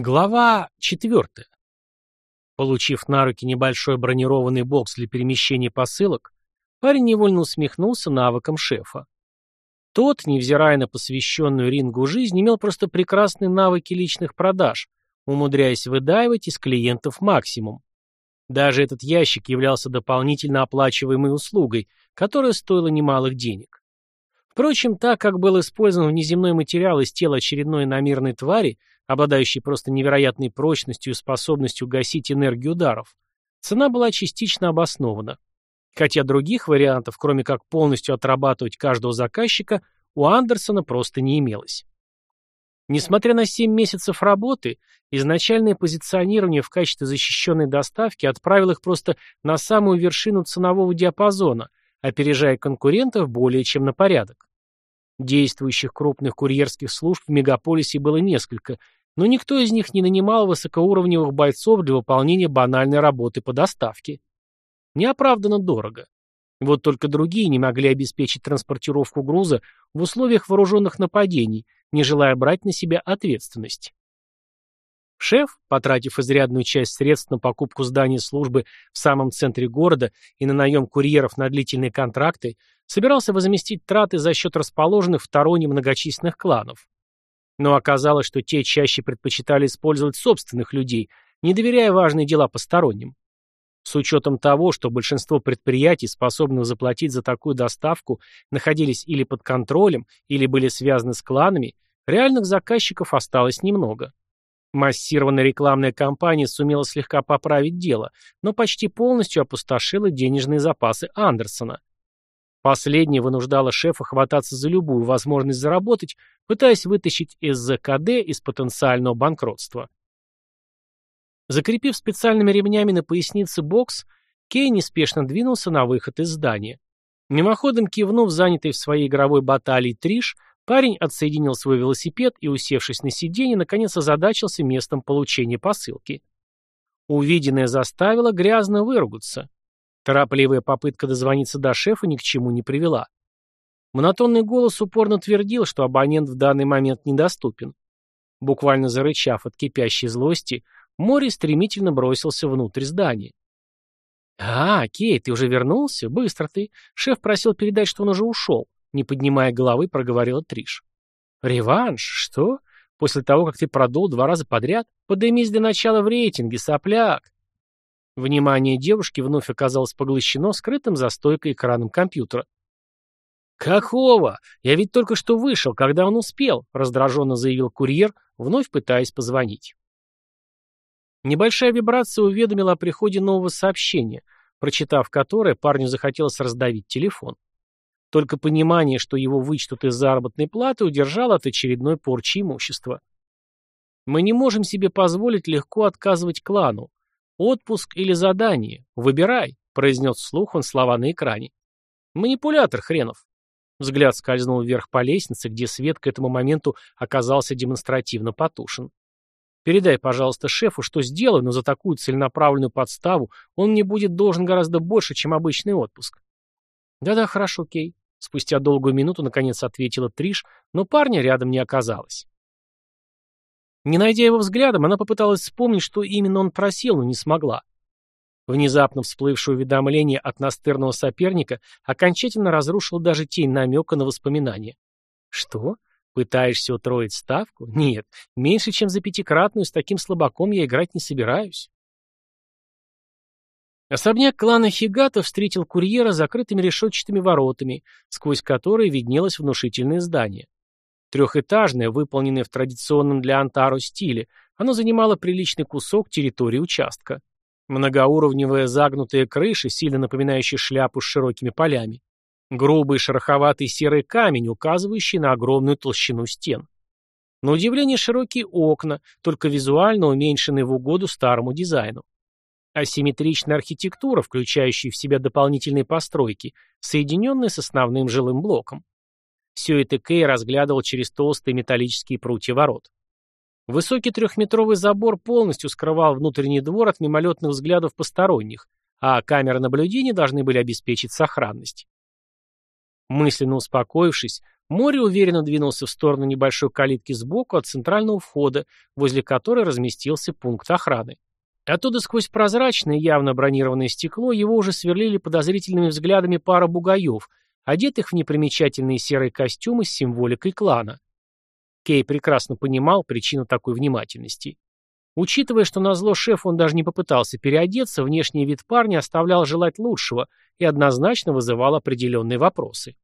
Глава четвертая. Получив на руки небольшой бронированный бокс для перемещения посылок, парень невольно усмехнулся навыком шефа. Тот, невзирая на посвященную рингу жизнь, имел просто прекрасные навыки личных продаж, умудряясь выдаивать из клиентов максимум. Даже этот ящик являлся дополнительно оплачиваемой услугой, которая стоила немалых денег. Впрочем, так как был использован внеземной материал из тела очередной намирной твари, обладающей просто невероятной прочностью и способностью гасить энергию ударов, цена была частично обоснована. Хотя других вариантов, кроме как полностью отрабатывать каждого заказчика, у Андерсона просто не имелось. Несмотря на 7 месяцев работы, изначальное позиционирование в качестве защищенной доставки отправило их просто на самую вершину ценового диапазона, опережая конкурентов более чем на порядок. Действующих крупных курьерских служб в мегаполисе было несколько, но никто из них не нанимал высокоуровневых бойцов для выполнения банальной работы по доставке. Неоправданно дорого. Вот только другие не могли обеспечить транспортировку груза в условиях вооруженных нападений, не желая брать на себя ответственность. Шеф, потратив изрядную часть средств на покупку здания службы в самом центре города и на наем курьеров на длительные контракты, собирался возместить траты за счет расположенных в Тароне многочисленных кланов. Но оказалось, что те чаще предпочитали использовать собственных людей, не доверяя важные дела посторонним. С учетом того, что большинство предприятий, способных заплатить за такую доставку, находились или под контролем, или были связаны с кланами, реальных заказчиков осталось немного. Массированная рекламная кампания сумела слегка поправить дело, но почти полностью опустошила денежные запасы Андерсона. Последнее вынуждало шефа хвататься за любую возможность заработать, пытаясь вытащить СЗКД из потенциального банкротства. Закрепив специальными ремнями на пояснице бокс, Кей неспешно двинулся на выход из здания. Мимоходом кивнув занятый в своей игровой баталии Триш, парень отсоединил свой велосипед и, усевшись на сиденье, наконец озадачился местом получения посылки. Увиденное заставило грязно выругаться. Торопливая попытка дозвониться до шефа ни к чему не привела. Монотонный голос упорно твердил, что абонент в данный момент недоступен. Буквально зарычав от кипящей злости, Мори стремительно бросился внутрь здания. «А, Кей, ты уже вернулся? Быстро ты. Шеф просил передать, что он уже ушел», — не поднимая головы, проговорила Триш. «Реванш? Что? После того, как ты продул два раза подряд? Подымись для начала в рейтинге, сопляк!» Внимание девушки вновь оказалось поглощено скрытым за стойкой экраном компьютера. «Какого? Я ведь только что вышел, когда он успел», — раздраженно заявил курьер, вновь пытаясь позвонить. Небольшая вибрация уведомила о приходе нового сообщения, прочитав которое, парню захотелось раздавить телефон. Только понимание, что его вычтут из заработной платы, удержало от очередной порчи имущества. Мы не можем себе позволить легко отказывать клану. «Отпуск или задание? Выбирай», — произнес вслух он слова на экране. «Манипулятор хренов». Взгляд скользнул вверх по лестнице, где свет к этому моменту оказался демонстративно потушен. «Передай, пожалуйста, шефу, что сделаю, но за такую целенаправленную подставу он мне будет должен гораздо больше, чем обычный отпуск». «Да-да, хорошо, Кей», — спустя долгую минуту наконец ответила Триш, но парня рядом не оказалось. Не найдя его взглядом, она попыталась вспомнить, что именно он просил, но не смогла. Внезапно всплывшее уведомление от настырного соперника окончательно разрушило даже тень намека на воспоминания. «Что? Пытаешься утроить ставку? Нет, меньше, чем за пятикратную, с таким слабаком я играть не собираюсь». Особняк клана Хигата встретил курьера закрытыми решетчатыми воротами, сквозь которые виднелось внушительное здание. Трехэтажное, выполненное в традиционном для Антаро стиле, оно занимало приличный кусок территории участка. Многоуровневая загнутая крыша, сильно напоминающая шляпу с широкими полями. Грубый шероховатый серый камень, указывающий на огромную толщину стен. На удивление широкие окна, только визуально уменьшенные в угоду старому дизайну. Асимметричная архитектура, включающая в себя дополнительные постройки, соединенные с основным жилым блоком. Все это Кей разглядывал через толстые металлические прутья ворот. Высокий трехметровый забор полностью скрывал внутренний двор от мимолетных взглядов посторонних, а камеры наблюдения должны были обеспечить сохранность. Мысленно успокоившись, Море уверенно двинулся в сторону небольшой калитки сбоку от центрального входа, возле которой разместился пункт охраны. Оттуда сквозь прозрачное, явно бронированное стекло его уже сверлили подозрительными взглядами пара бугаев, одетых в непримечательные серые костюмы с символикой клана. Кей прекрасно понимал причину такой внимательности. Учитывая, что на зло шефу он даже не попытался переодеться, внешний вид парня оставлял желать лучшего и однозначно вызывал определенные вопросы.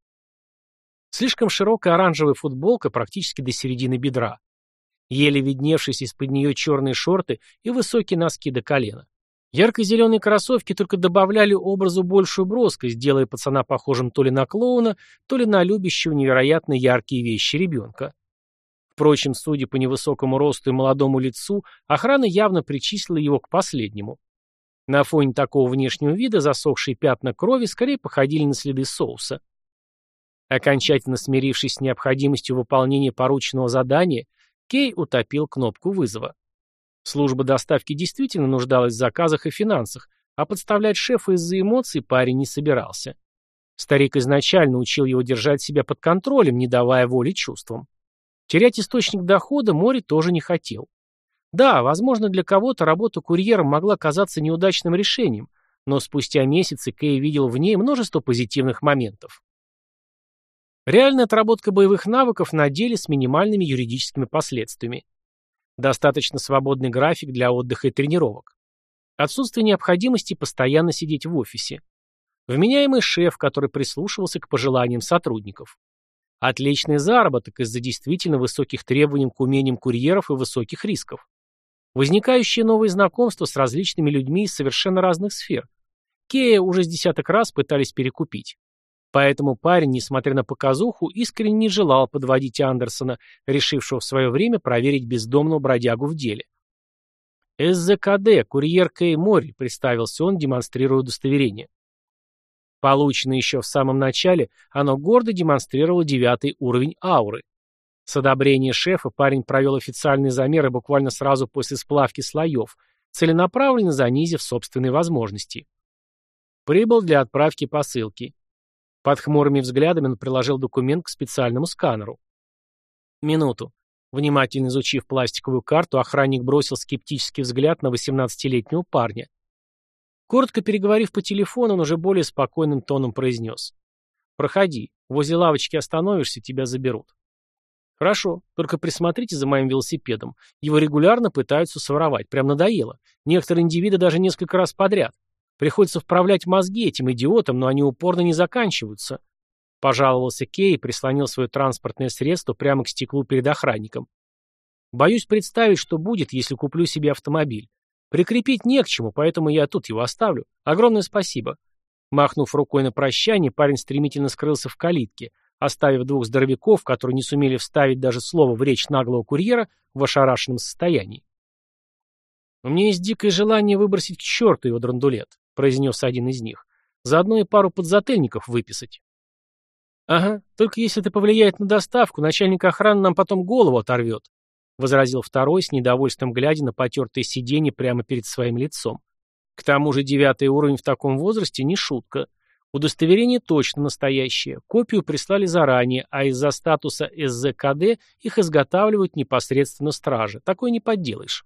Слишком широкая оранжевая футболка практически до середины бедра. Еле видневшись из-под нее черные шорты и высокие носки до колена. Ярко-зеленые кроссовки только добавляли образу большую броскость, делая пацана похожим то ли на клоуна, то ли на любящего невероятно яркие вещи ребенка. Впрочем, судя по невысокому росту и молодому лицу, охрана явно причислила его к последнему. На фоне такого внешнего вида засохшие пятна крови скорее походили на следы соуса. Окончательно смирившись с необходимостью выполнения порученного задания, Кей утопил кнопку вызова. Служба доставки действительно нуждалась в заказах и финансах, а подставлять шефа из-за эмоций парень не собирался. Старик изначально учил его держать себя под контролем, не давая воли чувствам. Терять источник дохода море тоже не хотел. Да, возможно, для кого-то работа курьером могла казаться неудачным решением, но спустя месяцы Кей видел в ней множество позитивных моментов. Реальная отработка боевых навыков на деле с минимальными юридическими последствиями. Достаточно свободный график для отдыха и тренировок. Отсутствие необходимости постоянно сидеть в офисе. Вменяемый шеф, который прислушивался к пожеланиям сотрудников. Отличный заработок из-за действительно высоких требований к умениям курьеров и высоких рисков. Возникающие новые знакомства с различными людьми из совершенно разных сфер. Кея уже с десяток раз пытались перекупить. Поэтому парень, несмотря на показуху, искренне не желал подводить Андерсона, решившего в свое время проверить бездомного бродягу в деле. «СЗКД, курьер Кей Мори», — представился он, демонстрируя удостоверение. Полученное еще в самом начале, оно гордо демонстрировало девятый уровень ауры. С одобрения шефа парень провел официальные замеры буквально сразу после сплавки слоев, целенаправленно занизив собственные возможности. Прибыл для отправки посылки. Под хмурыми взглядами он приложил документ к специальному сканеру. Минуту. Внимательно изучив пластиковую карту, охранник бросил скептический взгляд на 18-летнего парня. Коротко переговорив по телефону, он уже более спокойным тоном произнес. «Проходи. Возле лавочки остановишься, тебя заберут». «Хорошо, только присмотрите за моим велосипедом. Его регулярно пытаются своровать. Прям надоело. Некоторые индивиды даже несколько раз подряд. Приходится вправлять мозги этим идиотам, но они упорно не заканчиваются. Пожаловался Кей и прислонил свое транспортное средство прямо к стеклу перед охранником. Боюсь представить, что будет, если куплю себе автомобиль. Прикрепить не к чему, поэтому я тут его оставлю. Огромное спасибо. Махнув рукой на прощание, парень стремительно скрылся в калитке, оставив двух здоровяков, которые не сумели вставить даже слово в речь наглого курьера, в ошарашенном состоянии. У меня есть дикое желание выбросить к черту его драндулет произнес один из них. Заодно и пару подзатыльников выписать. Ага, только если это повлияет на доставку, начальник охраны нам потом голову оторвет, возразил второй с недовольством глядя на потертое сиденье прямо перед своим лицом. К тому же девятый уровень в таком возрасте не шутка. Удостоверение точно настоящее, копию прислали заранее, а из-за статуса СЗКД их изготавливают непосредственно стражи. Такое не подделаешь.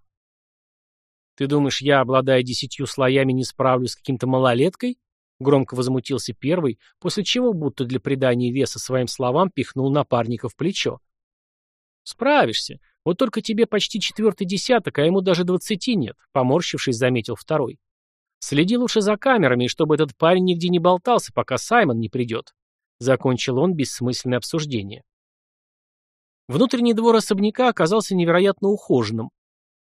«Ты думаешь, я, обладая десятью слоями, не справлюсь с каким-то малолеткой?» Громко возмутился первый, после чего, будто для придания веса своим словам, пихнул напарника в плечо. «Справишься. Вот только тебе почти четвертый десяток, а ему даже двадцати нет», — поморщившись, заметил второй. «Следи лучше за камерами, чтобы этот парень нигде не болтался, пока Саймон не придет», — закончил он бессмысленное обсуждение. Внутренний двор особняка оказался невероятно ухоженным.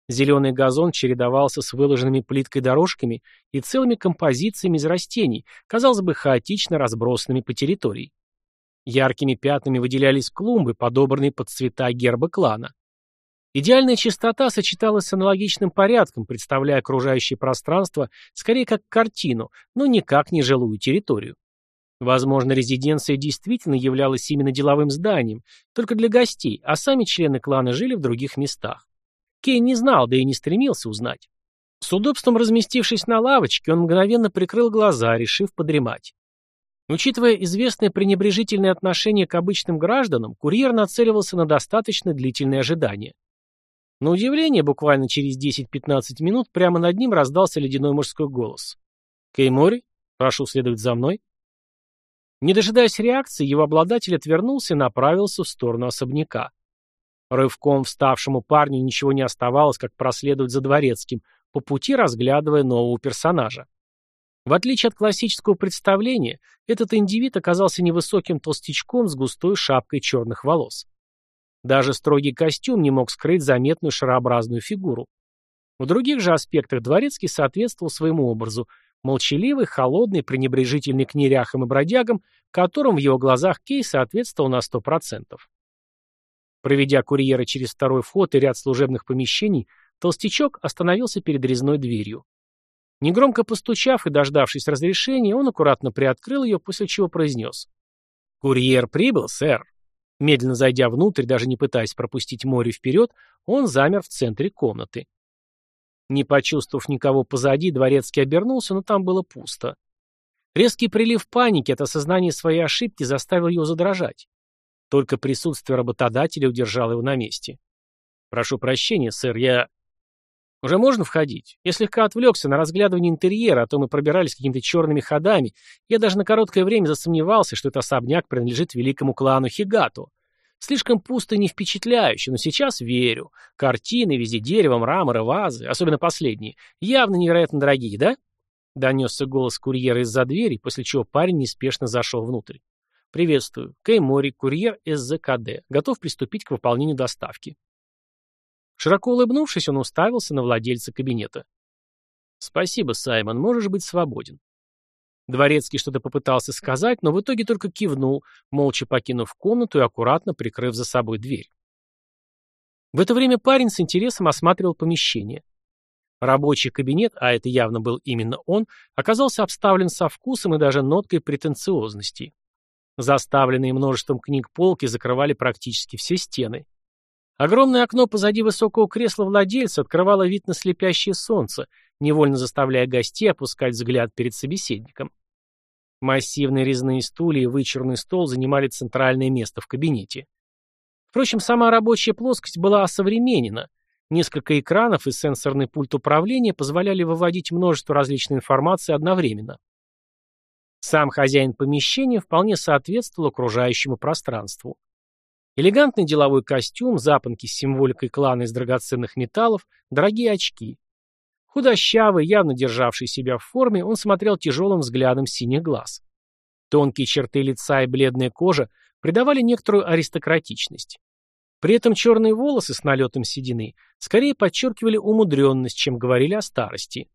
Зеленый газон чередовался с выложенными плиткой дорожками и целыми композициями из растений, казалось бы, хаотично разбросанными по территории. Яркими пятнами выделялись клумбы, подобранные под цвета герба клана. Идеальная чистота сочеталась с аналогичным порядком, представляя окружающее пространство скорее как картину, но никак не жилую территорию. Возможно, резиденция действительно являлась именно деловым зданием, только для гостей, а сами члены клана жили в других местах. Кей не знал, да и не стремился узнать. С удобством разместившись на лавочке, он мгновенно прикрыл глаза, решив подремать. Учитывая известное пренебрежительное отношение к обычным гражданам, курьер нацеливался на достаточно длительное ожидание. На удивление, буквально через 10-15 минут прямо над ним раздался ледяной мужской голос. «Кеймори, прошу следовать за мной». Не дожидаясь реакции, его обладатель отвернулся и направился в сторону особняка. Рывком вставшему парню ничего не оставалось, как проследовать за дворецким, по пути разглядывая нового персонажа. В отличие от классического представления, этот индивид оказался невысоким толстячком с густой шапкой черных волос. Даже строгий костюм не мог скрыть заметную шарообразную фигуру. В других же аспектах Дворецкий соответствовал своему образу, молчаливый, холодный, пренебрежительный к неряхам и бродягам, которым в его глазах Кей соответствовал на сто процентов. Проведя курьера через второй вход и ряд служебных помещений, толстячок остановился перед резной дверью. Негромко постучав и дождавшись разрешения, он аккуратно приоткрыл ее, после чего произнес. «Курьер прибыл, сэр». Медленно зайдя внутрь, даже не пытаясь пропустить море вперед, он замер в центре комнаты. Не почувствовав никого позади, дворецкий обернулся, но там было пусто. Резкий прилив паники от осознания своей ошибки заставил его задрожать. Только присутствие работодателя удержало его на месте. «Прошу прощения, сэр, я...» «Уже можно входить? Я слегка отвлекся на разглядывание интерьера, а то мы пробирались какими-то черными ходами. Я даже на короткое время засомневался, что этот особняк принадлежит великому клану Хигату. Слишком пусто и не впечатляюще, но сейчас верю. Картины, везде дерево, мрамор и вазы, особенно последние, явно невероятно дорогие, да?» Донесся голос курьера из-за двери, после чего парень неспешно зашел внутрь. «Приветствую. Кэй Мори, курьер СЗКД. Готов приступить к выполнению доставки». Широко улыбнувшись, он уставился на владельца кабинета. «Спасибо, Саймон, можешь быть свободен». Дворецкий что-то попытался сказать, но в итоге только кивнул, молча покинув комнату и аккуратно прикрыв за собой дверь. В это время парень с интересом осматривал помещение. Рабочий кабинет, а это явно был именно он, оказался обставлен со вкусом и даже ноткой претенциозности. Заставленные множеством книг полки закрывали практически все стены. Огромное окно позади высокого кресла владельца открывало вид на слепящее солнце, невольно заставляя гостей опускать взгляд перед собеседником. Массивные резные стулья и вычурный стол занимали центральное место в кабинете. Впрочем, сама рабочая плоскость была осовременена. Несколько экранов и сенсорный пульт управления позволяли выводить множество различной информации одновременно. Сам хозяин помещения вполне соответствовал окружающему пространству. Элегантный деловой костюм, запонки с символикой клана из драгоценных металлов, дорогие очки. Худощавый, явно державший себя в форме, он смотрел тяжелым взглядом синих глаз. Тонкие черты лица и бледная кожа придавали некоторую аристократичность. При этом черные волосы с налетом седины скорее подчеркивали умудренность, чем говорили о старости.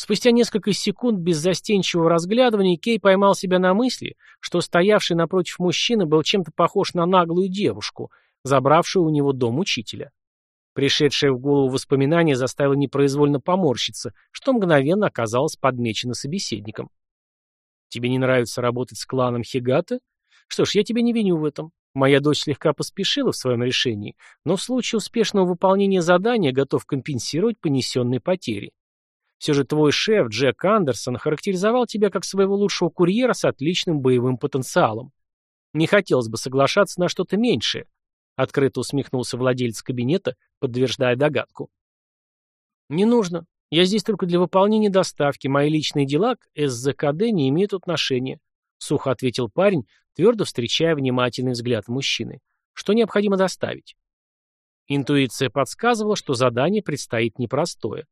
Спустя несколько секунд беззастенчивого разглядывания Кей поймал себя на мысли, что стоявший напротив мужчины был чем-то похож на наглую девушку, забравшую у него дом учителя. Пришедшее в голову воспоминание заставило непроизвольно поморщиться, что мгновенно оказалось подмечено собеседником. «Тебе не нравится работать с кланом Хигата? Что ж, я тебя не виню в этом. Моя дочь слегка поспешила в своем решении, но в случае успешного выполнения задания готов компенсировать понесенные потери. Все же твой шеф, Джек Андерсон, характеризовал тебя как своего лучшего курьера с отличным боевым потенциалом. Не хотелось бы соглашаться на что-то меньшее. Открыто усмехнулся владелец кабинета, подтверждая догадку. Не нужно. Я здесь только для выполнения доставки. Мои личные дела к СЗКД не имеют отношения. Сухо ответил парень, твердо встречая внимательный взгляд мужчины. Что необходимо доставить? Интуиция подсказывала, что задание предстоит непростое.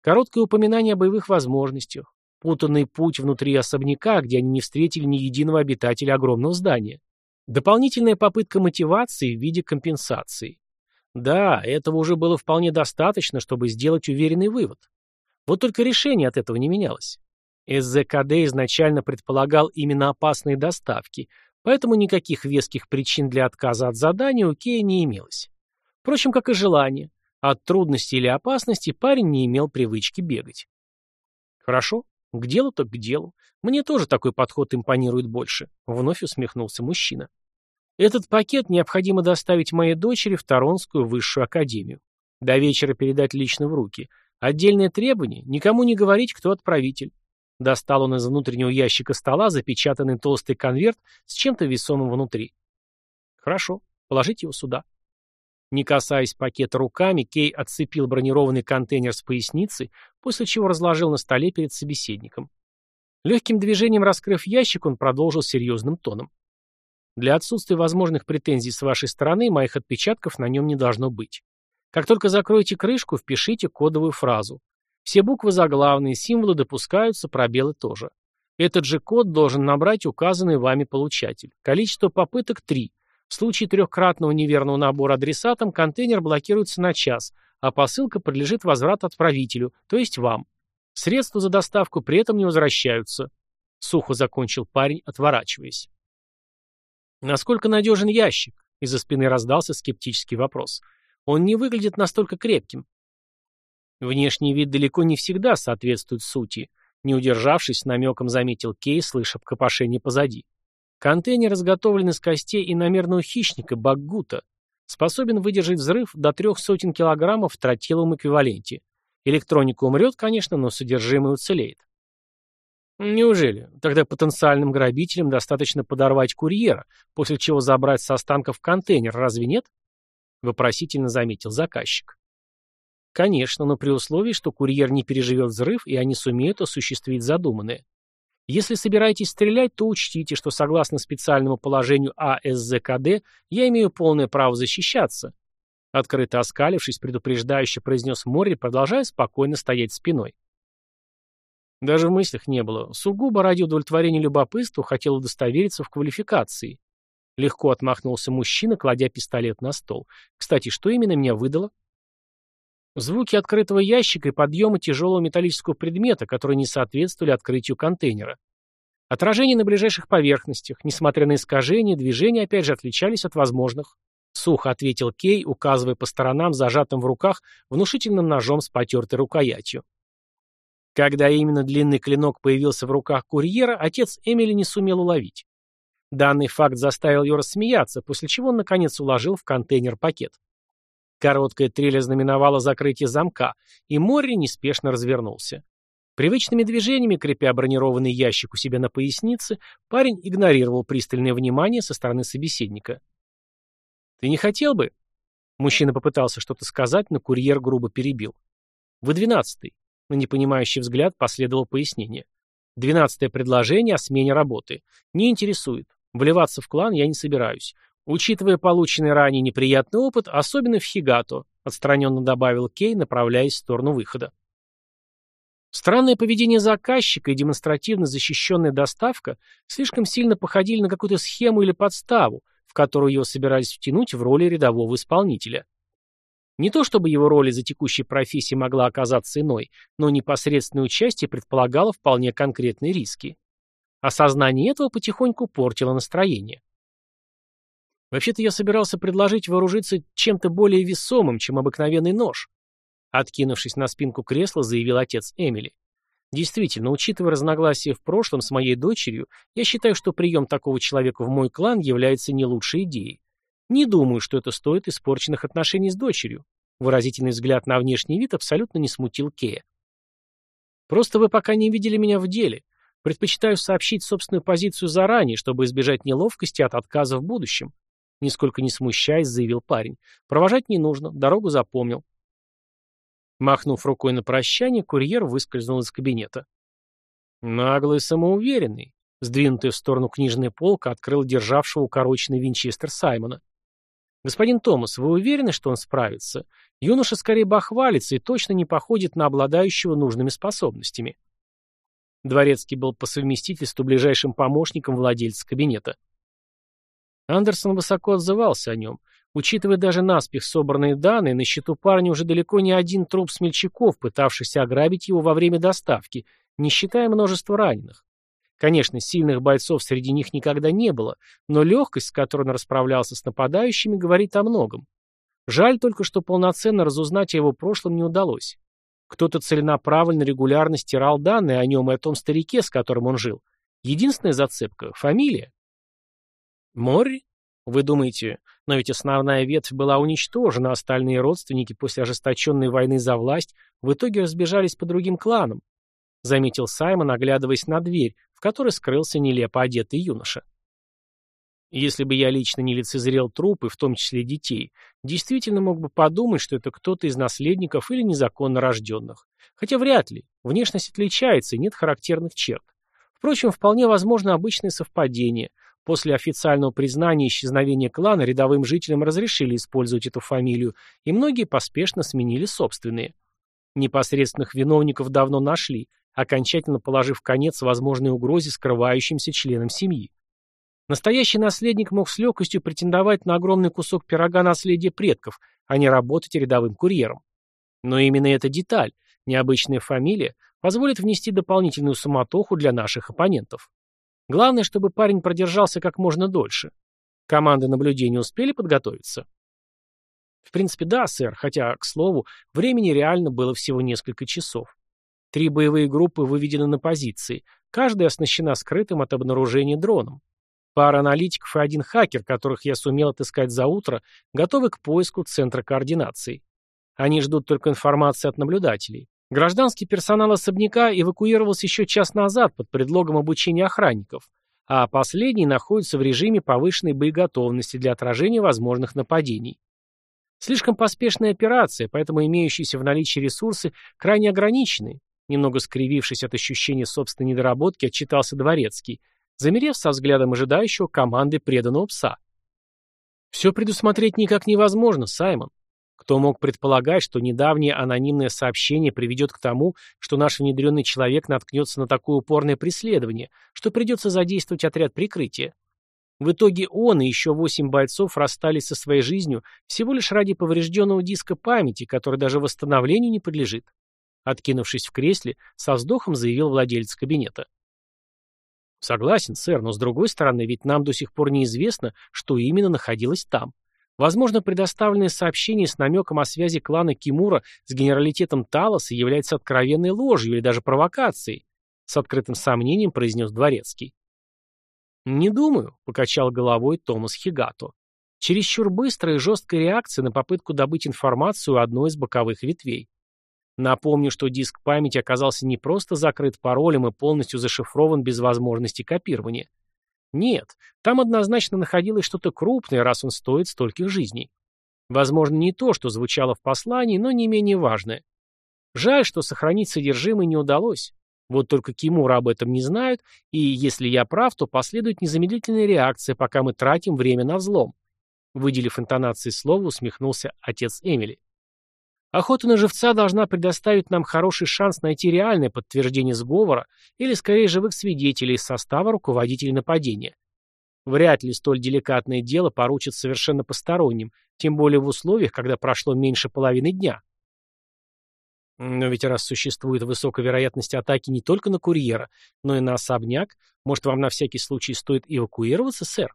Короткое упоминание о боевых возможностях, путанный путь внутри особняка, где они не встретили ни единого обитателя огромного здания. Дополнительная попытка мотивации в виде компенсации. Да, этого уже было вполне достаточно, чтобы сделать уверенный вывод. Вот только решение от этого не менялось. СЗКД изначально предполагал именно опасные доставки, поэтому никаких веских причин для отказа от задания у Кея не имелось. Впрочем, как и желание. От трудности или опасности парень не имел привычки бегать. Хорошо, к делу так к делу. Мне тоже такой подход импонирует больше, вновь усмехнулся мужчина. Этот пакет необходимо доставить моей дочери в Торонскую высшую академию. До вечера передать лично в руки. Отдельное требование – никому не говорить, кто отправитель. Достал он из внутреннего ящика стола запечатанный толстый конверт с чем-то весомым внутри. Хорошо, положите его сюда. Не касаясь пакета руками, Кей отцепил бронированный контейнер с поясницей, после чего разложил на столе перед собеседником. Легким движением раскрыв ящик, он продолжил серьезным тоном. Для отсутствия возможных претензий с вашей стороны, моих отпечатков на нем не должно быть. Как только закроете крышку, впишите кодовую фразу. Все буквы заглавные, символы допускаются, пробелы тоже. Этот же код должен набрать указанный вами получатель. Количество попыток 3. В случае трехкратного неверного набора адресатом контейнер блокируется на час, а посылка подлежит возврату отправителю, то есть вам. Средства за доставку при этом не возвращаются. Сухо закончил парень, отворачиваясь. Насколько надежен ящик? Из-за спины раздался скептический вопрос. Он не выглядит настолько крепким. Внешний вид далеко не всегда соответствует сути. Не удержавшись, намеком заметил Кей, слыша копошение позади. Контейнер изготовлен из костей иномерного хищника Баггута. Способен выдержать взрыв до трех сотен килограммов в тротиловом эквиваленте. Электроника умрет, конечно, но содержимое уцелеет. Неужели? Тогда потенциальным грабителям достаточно подорвать курьера, после чего забрать с останков контейнер, разве нет? Вопросительно заметил заказчик. Конечно, но при условии, что курьер не переживет взрыв, и они сумеют осуществить задуманное. Если собираетесь стрелять, то учтите, что согласно специальному положению АСЗКД я имею полное право защищаться. Открыто оскалившись, предупреждающе произнес Морри, продолжая спокойно стоять спиной. Даже в мыслях не было. Сугубо ради удовлетворения любопытства хотел удостовериться в квалификации. Легко отмахнулся мужчина, кладя пистолет на стол. Кстати, что именно меня выдало? Звуки открытого ящика и подъема тяжелого металлического предмета, которые не соответствовали открытию контейнера. Отражения на ближайших поверхностях, несмотря на искажения, движения опять же отличались от возможных. Сухо ответил Кей, указывая по сторонам зажатым в руках внушительным ножом с потертой рукоятью. Когда именно длинный клинок появился в руках курьера, отец Эмили не сумел уловить. Данный факт заставил ее рассмеяться, после чего он, наконец, уложил в контейнер пакет. Короткая трель ознаменовала закрытие замка, и Морри неспешно развернулся. Привычными движениями, крепя бронированный ящик у себя на пояснице, парень игнорировал пристальное внимание со стороны собеседника. «Ты не хотел бы?» Мужчина попытался что-то сказать, но курьер грубо перебил. «Вы двенадцатый. На непонимающий взгляд последовало пояснение. Двенадцатое предложение о смене работы. Не интересует. Вливаться в клан я не собираюсь. Учитывая полученный ранее неприятный опыт, особенно в Хигато, отстраненно добавил Кей, направляясь в сторону выхода. Странное поведение заказчика и демонстративно защищенная доставка слишком сильно походили на какую-то схему или подставу, в которую его собирались втянуть в роли рядового исполнителя. Не то чтобы его роль из-за текущей профессии могла оказаться иной, но непосредственное участие предполагало вполне конкретные риски. Осознание этого потихоньку портило настроение. Вообще-то я собирался предложить вооружиться чем-то более весомым, чем обыкновенный нож. Откинувшись на спинку кресла, заявил отец Эмили. Действительно, учитывая разногласия в прошлом с моей дочерью, я считаю, что прием такого человека в мой клан является не лучшей идеей. Не думаю, что это стоит испорченных отношений с дочерью. Выразительный взгляд на внешний вид абсолютно не смутил Кея. Просто вы пока не видели меня в деле. Предпочитаю сообщить собственную позицию заранее, чтобы избежать неловкости от отказа в будущем. Нисколько не смущаясь, заявил парень. Провожать не нужно, дорогу запомнил. Махнув рукой на прощание, курьер выскользнул из кабинета. Наглый самоуверенный, сдвинутый в сторону книжная полка, открыл державшего укороченный винчестер Саймона. «Господин Томас, вы уверены, что он справится? Юноша скорее бахвалится и точно не походит на обладающего нужными способностями». Дворецкий был по совместительству ближайшим помощником владельца кабинета. Андерсон высоко отзывался о нем. Учитывая даже наспех собранные данные, на счету парня уже далеко не один труп смельчаков, пытавшихся ограбить его во время доставки, не считая множества раненых. Конечно, сильных бойцов среди них никогда не было, но легкость, с которой он расправлялся с нападающими, говорит о многом. Жаль только, что полноценно разузнать о его прошлом не удалось. Кто-то целенаправленно регулярно стирал данные о нем и о том старике, с которым он жил. Единственная зацепка — фамилия. Морри? Вы думаете, но ведь основная ветвь была уничтожена, а остальные родственники после ожесточенной войны за власть в итоге разбежались по другим кланам. — заметил Саймон, оглядываясь на дверь, в которой скрылся нелепо одетый юноша. Если бы я лично не лицезрел трупы, в том числе детей, действительно мог бы подумать, что это кто-то из наследников или незаконно рожденных. Хотя вряд ли. Внешность отличается и нет характерных черт. Впрочем, вполне возможно обычное совпадение. После официального признания исчезновения клана рядовым жителям разрешили использовать эту фамилию, и многие поспешно сменили собственные. Непосредственных виновников давно нашли, окончательно положив конец возможной угрозе скрывающимся членам семьи. Настоящий наследник мог с легкостью претендовать на огромный кусок пирога наследия предков, а не работать рядовым курьером. Но именно эта деталь, необычная фамилия, позволит внести дополнительную суматоху для наших оппонентов. Главное, чтобы парень продержался как можно дольше. Команды наблюдения успели подготовиться? В принципе, да, сэр, хотя, к слову, времени реально было всего несколько часов. Три боевые группы выведены на позиции, каждая оснащена скрытым от обнаружения дроном. Пара аналитиков и один хакер, которых я сумел отыскать за утро, готовы к поиску центра координации. Они ждут только информации от наблюдателей. Гражданский персонал особняка эвакуировался еще час назад под предлогом обучения охранников, а последний находится в режиме повышенной боеготовности для отражения возможных нападений. Слишком поспешная операция, поэтому имеющиеся в наличии ресурсы крайне ограничены. Немного скривившись от ощущения собственной недоработки, отчитался Дворецкий – замерев со взглядом ожидающего команды преданного пса. Все предусмотреть никак невозможно, Саймон. Кто мог предполагать, что недавнее анонимное сообщение приведет к тому, что наш внедренный человек наткнется на такое упорное преследование, что придется задействовать отряд прикрытия? В итоге он и еще восемь бойцов расстались со своей жизнью всего лишь ради поврежденного диска памяти, который даже восстановлению не подлежит. Откинувшись в кресле, со вздохом заявил владелец кабинета. Согласен, сэр, но с другой стороны, ведь нам до сих пор неизвестно, что именно находилось там. Возможно, предоставленное сообщение с намеком о связи клана Кимура с генералитетом Талоса является откровенной ложью или даже провокацией, с открытым сомнением произнес Дворецкий. «Не думаю», — покачал головой Томас Хигато. Чересчур быстрая и жесткая реакция на попытку добыть информацию у одной из боковых ветвей. Напомню, что диск памяти оказался не просто закрыт паролем и полностью зашифрован без возможности копирования. Нет, там однозначно находилось что-то крупное, раз он стоит стольких жизней. Возможно, не то, что звучало в послании, но не менее важное. Жаль, что сохранить содержимое не удалось. Вот только Кимура об этом не знают, и если я прав, то последует незамедлительная реакция, пока мы тратим время на взлом. Выделив интонации слова, усмехнулся отец Эмили. Охота на живца должна предоставить нам хороший шанс найти реальное подтверждение сговора или, скорее, живых свидетелей из состава руководителей нападения. Вряд ли столь деликатное дело поручат совершенно посторонним, тем более в условиях, когда прошло меньше половины дня. Но ведь раз существует высокая вероятность атаки не только на курьера, но и на особняк, может, вам на всякий случай стоит эвакуироваться, сэр?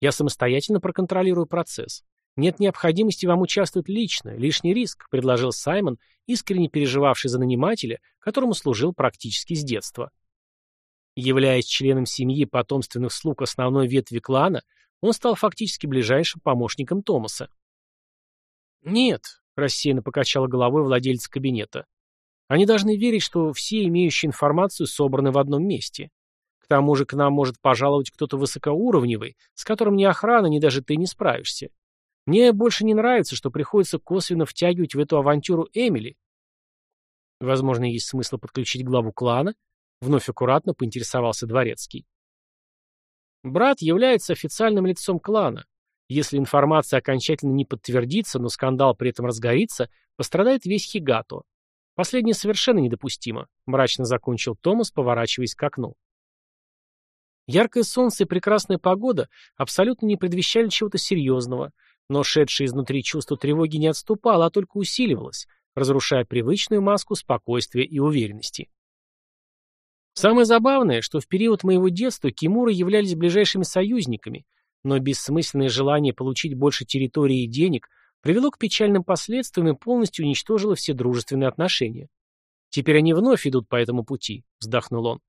Я самостоятельно проконтролирую процесс. «Нет необходимости вам участвовать лично, лишний риск», — предложил Саймон, искренне переживавший за нанимателя, которому служил практически с детства. Являясь членом семьи потомственных слуг основной ветви клана, он стал фактически ближайшим помощником Томаса. «Нет», — рассеянно покачала головой владелец кабинета. «Они должны верить, что все имеющие информацию собраны в одном месте. К тому же к нам может пожаловать кто-то высокоуровневый, с которым ни охрана, ни даже ты не справишься. Мне больше не нравится, что приходится косвенно втягивать в эту авантюру Эмили. Возможно, есть смысл подключить главу клана? Вновь аккуратно поинтересовался Дворецкий. Брат является официальным лицом клана. Если информация окончательно не подтвердится, но скандал при этом разгорится, пострадает весь Хигато. Последнее совершенно недопустимо, мрачно закончил Томас, поворачиваясь к окну. Яркое солнце и прекрасная погода абсолютно не предвещали чего-то серьезного, но шедшее изнутри чувство тревоги не отступало, а только усиливалось, разрушая привычную маску спокойствия и уверенности. Самое забавное, что в период моего детства Кимуры являлись ближайшими союзниками, но бессмысленное желание получить больше территории и денег привело к печальным последствиям и полностью уничтожило все дружественные отношения. Теперь они вновь идут по этому пути, вздохнул он.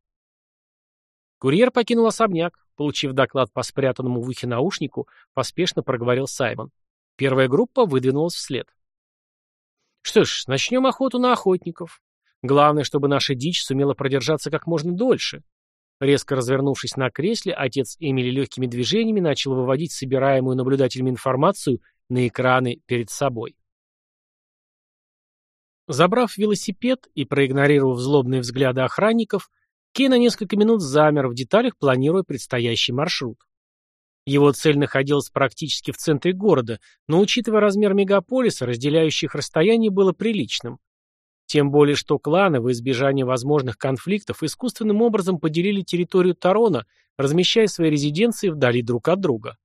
Курьер покинул особняк. Получив доклад по спрятанному в ухе наушнику, поспешно проговорил Саймон. Первая группа выдвинулась вслед. Что ж, начнем охоту на охотников. Главное, чтобы наша дичь сумела продержаться как можно дольше. Резко развернувшись на кресле, отец Эмили легкими движениями начал выводить собираемую наблюдателями информацию на экраны перед собой. Забрав велосипед и проигнорировав злобные взгляды охранников, Кей на несколько минут замер, в деталях планируя предстоящий маршрут. Его цель находилась практически в центре города, но, учитывая размер мегаполиса, разделяющих расстояние было приличным. Тем более, что кланы, во избежание возможных конфликтов, искусственным образом поделили территорию Тарона, размещая свои резиденции вдали друг от друга.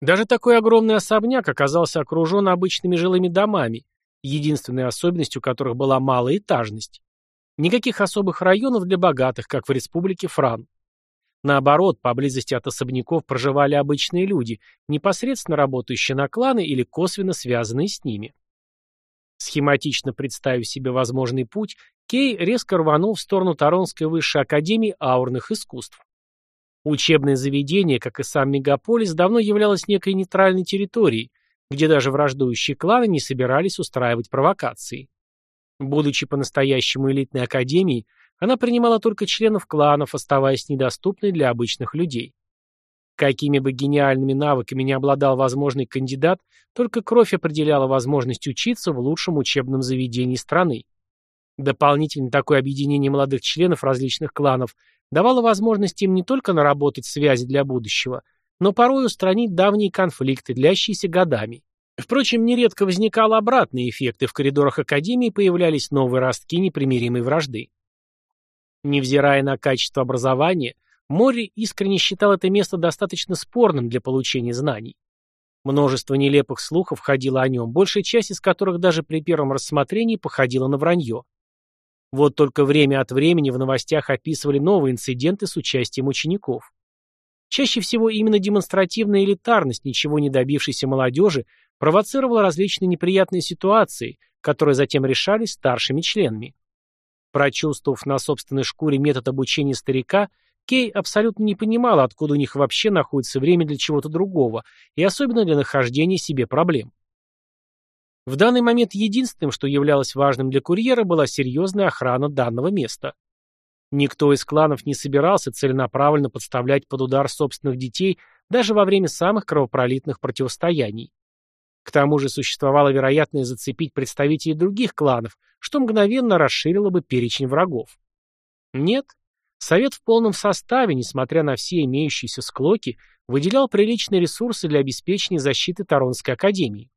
Даже такой огромный особняк оказался окружен обычными жилыми домами, единственной особенностью которых была малоэтажность. Никаких особых районов для богатых, как в республике Фран. Наоборот, поблизости от особняков проживали обычные люди, непосредственно работающие на кланы или косвенно связанные с ними. Схематично представив себе возможный путь, Кей резко рванул в сторону Таронской высшей академии аурных искусств. Учебное заведение, как и сам мегаполис, давно являлось некой нейтральной территорией, где даже враждующие кланы не собирались устраивать провокации. Будучи по-настоящему элитной академией, она принимала только членов кланов, оставаясь недоступной для обычных людей. Какими бы гениальными навыками не обладал возможный кандидат, только кровь определяла возможность учиться в лучшем учебном заведении страны. Дополнительно такое объединение молодых членов различных кланов давало возможность им не только наработать связи для будущего, но порой устранить давние конфликты, длящиеся годами. Впрочем, нередко возникал обратный эффект, и в коридорах Академии появлялись новые ростки непримиримой вражды. Невзирая на качество образования, Мори искренне считал это место достаточно спорным для получения знаний. Множество нелепых слухов ходило о нем, большая часть из которых даже при первом рассмотрении походила на вранье. Вот только время от времени в новостях описывали новые инциденты с участием учеников. Чаще всего именно демонстративная элитарность ничего не добившейся молодежи провоцировала различные неприятные ситуации, которые затем решались старшими членами. Прочувствовав на собственной шкуре метод обучения старика, Кей абсолютно не понимала, откуда у них вообще находится время для чего-то другого, и особенно для нахождения себе проблем. В данный момент единственным, что являлось важным для курьера, была серьезная охрана данного места. Никто из кланов не собирался целенаправленно подставлять под удар собственных детей даже во время самых кровопролитных противостояний. К тому же существовала вероятность зацепить представителей других кланов, что мгновенно расширило бы перечень врагов. Нет, Совет в полном составе, несмотря на все имеющиеся склоки, выделял приличные ресурсы для обеспечения защиты Таронской академии.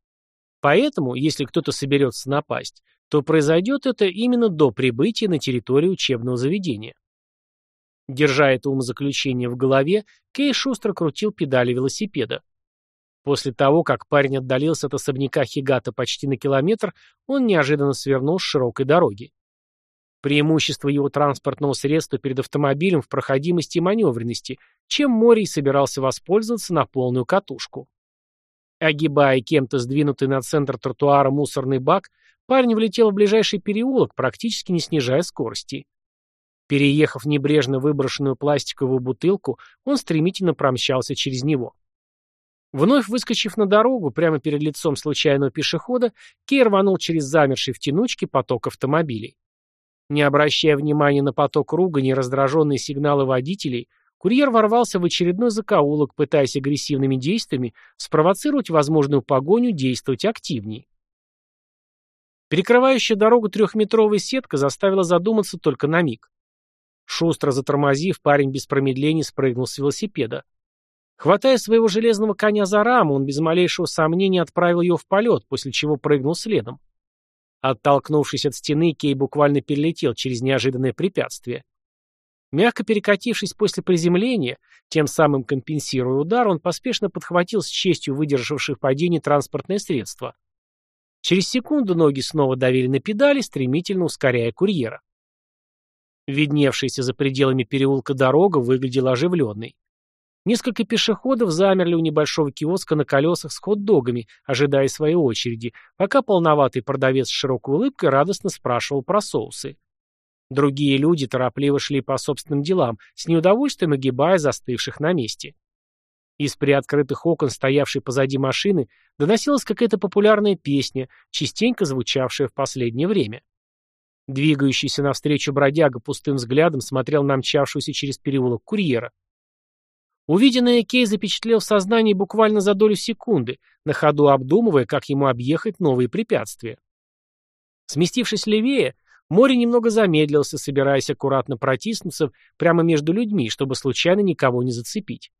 Поэтому, если кто-то соберется напасть, то произойдет это именно до прибытия на территорию учебного заведения. Держа это умозаключение в голове, Кей шустро крутил педали велосипеда. После того, как парень отдалился от особняка Хигата почти на километр, он неожиданно свернул с широкой дороги. Преимущество его транспортного средства перед автомобилем в проходимости и маневренности, чем Морий собирался воспользоваться на полную катушку. Огибая кем-то сдвинутый на центр тротуара мусорный бак, парень влетел в ближайший переулок, практически не снижая скорости. Переехав небрежно выброшенную пластиковую бутылку, он стремительно промчался через него. Вновь выскочив на дорогу, прямо перед лицом случайного пешехода, Кей рванул через замерший в тянучке поток автомобилей. Не обращая внимания на поток ругани и раздраженные сигналы водителей, курьер ворвался в очередной закоулок, пытаясь агрессивными действиями спровоцировать возможную погоню действовать активнее. Перекрывающая дорогу трехметровая сетка заставила задуматься только на миг. Шустро затормозив, парень без промедлений спрыгнул с велосипеда. Хватая своего железного коня за раму, он без малейшего сомнения отправил ее в полет, после чего прыгнул следом. Оттолкнувшись от стены, Кей буквально перелетел через неожиданное препятствие. Мягко перекатившись после приземления, тем самым компенсируя удар, он поспешно подхватил с честью выдержавших падение транспортное средство. Через секунду ноги снова давили на педали, стремительно ускоряя курьера. Видневшаяся за пределами переулка дорога выглядела оживленной. Несколько пешеходов замерли у небольшого киоска на колесах с хот-догами, ожидая своей очереди, пока полноватый продавец с широкой улыбкой радостно спрашивал про соусы. Другие люди торопливо шли по собственным делам, с неудовольствием огибая застывших на месте. Из приоткрытых окон, стоявшей позади машины, доносилась какая-то популярная песня, частенько звучавшая в последнее время. Двигающийся навстречу бродяга пустым взглядом смотрел на мчавшегося через переулок курьера. Увиденное Кей запечатлел в сознании буквально за долю секунды, на ходу обдумывая, как ему объехать новые препятствия. Сместившись левее, море немного замедлился, собираясь аккуратно протиснуться прямо между людьми, чтобы случайно никого не зацепить.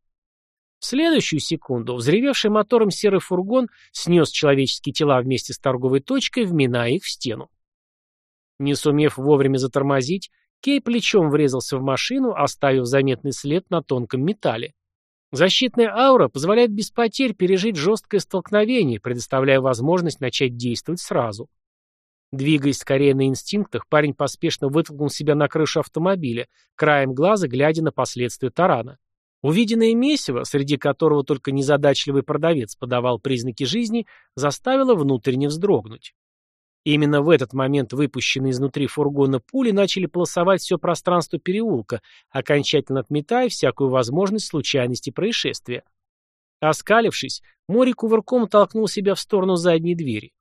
В следующую секунду взревевший мотором серый фургон снес человеческие тела вместе с торговой точкой, вминая их в стену. Не сумев вовремя затормозить, Кей плечом врезался в машину, оставив заметный след на тонком металле. Защитная аура позволяет без потерь пережить жесткое столкновение, предоставляя возможность начать действовать сразу. Двигаясь скорее на инстинктах, парень поспешно вытолкнул себя на крышу автомобиля, краем глаза глядя на последствия тарана. Увиденное месиво, среди которого только незадачливый продавец подавал признаки жизни, заставило внутренне вздрогнуть. Именно в этот момент выпущенные изнутри фургона пули начали полосовать все пространство переулка, окончательно отметая всякую возможность случайности происшествия. Оскалившись, Мори кувырком толкнул себя в сторону задней двери.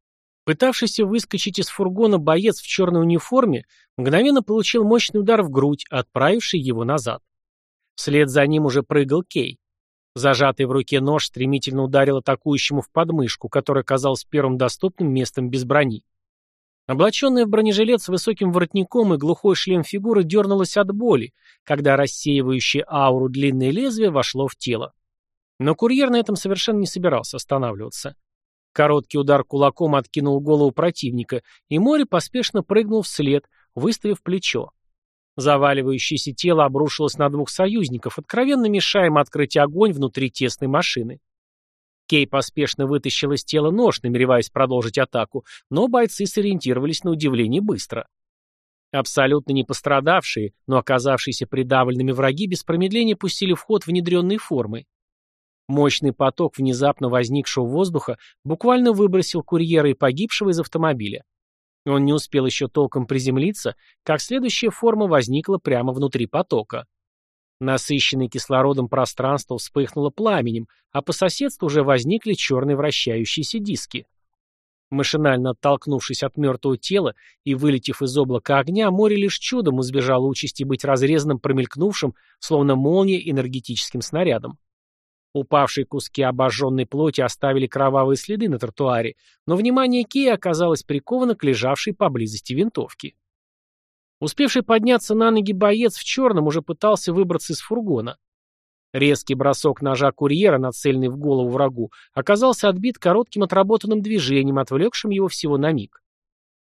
Пытавшийся выскочить из фургона боец в черной униформе мгновенно получил мощный удар в грудь, отправивший его назад. Вслед за ним уже прыгал Кей. Зажатый в руке нож стремительно ударил атакующему в подмышку, которая оказалась первым доступным местом без брони. Облаченная в бронежилет с высоким воротником и глухой шлем фигуры дернулась от боли, когда рассеивающее ауру длинное лезвие вошло в тело. Но курьер на этом совершенно не собирался останавливаться. Короткий удар кулаком откинул голову противника, и море поспешно прыгнул вслед, выставив плечо. Заваливающееся тело обрушилось на двух союзников, откровенно мешая им открыть огонь внутри тесной машины. Кей поспешно вытащил из тела нож, намереваясь продолжить атаку, но бойцы сориентировались на удивление быстро. Абсолютно не пострадавшие, но оказавшиеся придавленными враги без промедления пустили в ход внедренные формы. Мощный поток внезапно возникшего воздуха буквально выбросил курьера и погибшего из автомобиля. Он не успел еще толком приземлиться, как следующая форма возникла прямо внутри потока. Насыщенное кислородом пространство вспыхнуло пламенем, а по соседству уже возникли черные вращающиеся диски. Машинально оттолкнувшись от мертвого тела и вылетев из облака огня, море лишь чудом избежало участи быть разрезанным промелькнувшим, словно молния, энергетическим снарядом. Упавшие куски обожженной плоти оставили кровавые следы на тротуаре, но внимание Кея оказалось приковано к лежавшей поблизости винтовке. Успевший подняться на ноги боец в черном уже пытался выбраться из фургона. Резкий бросок ножа курьера, нацеленный в голову врагу, оказался отбит коротким отработанным движением, отвлекшим его всего на миг.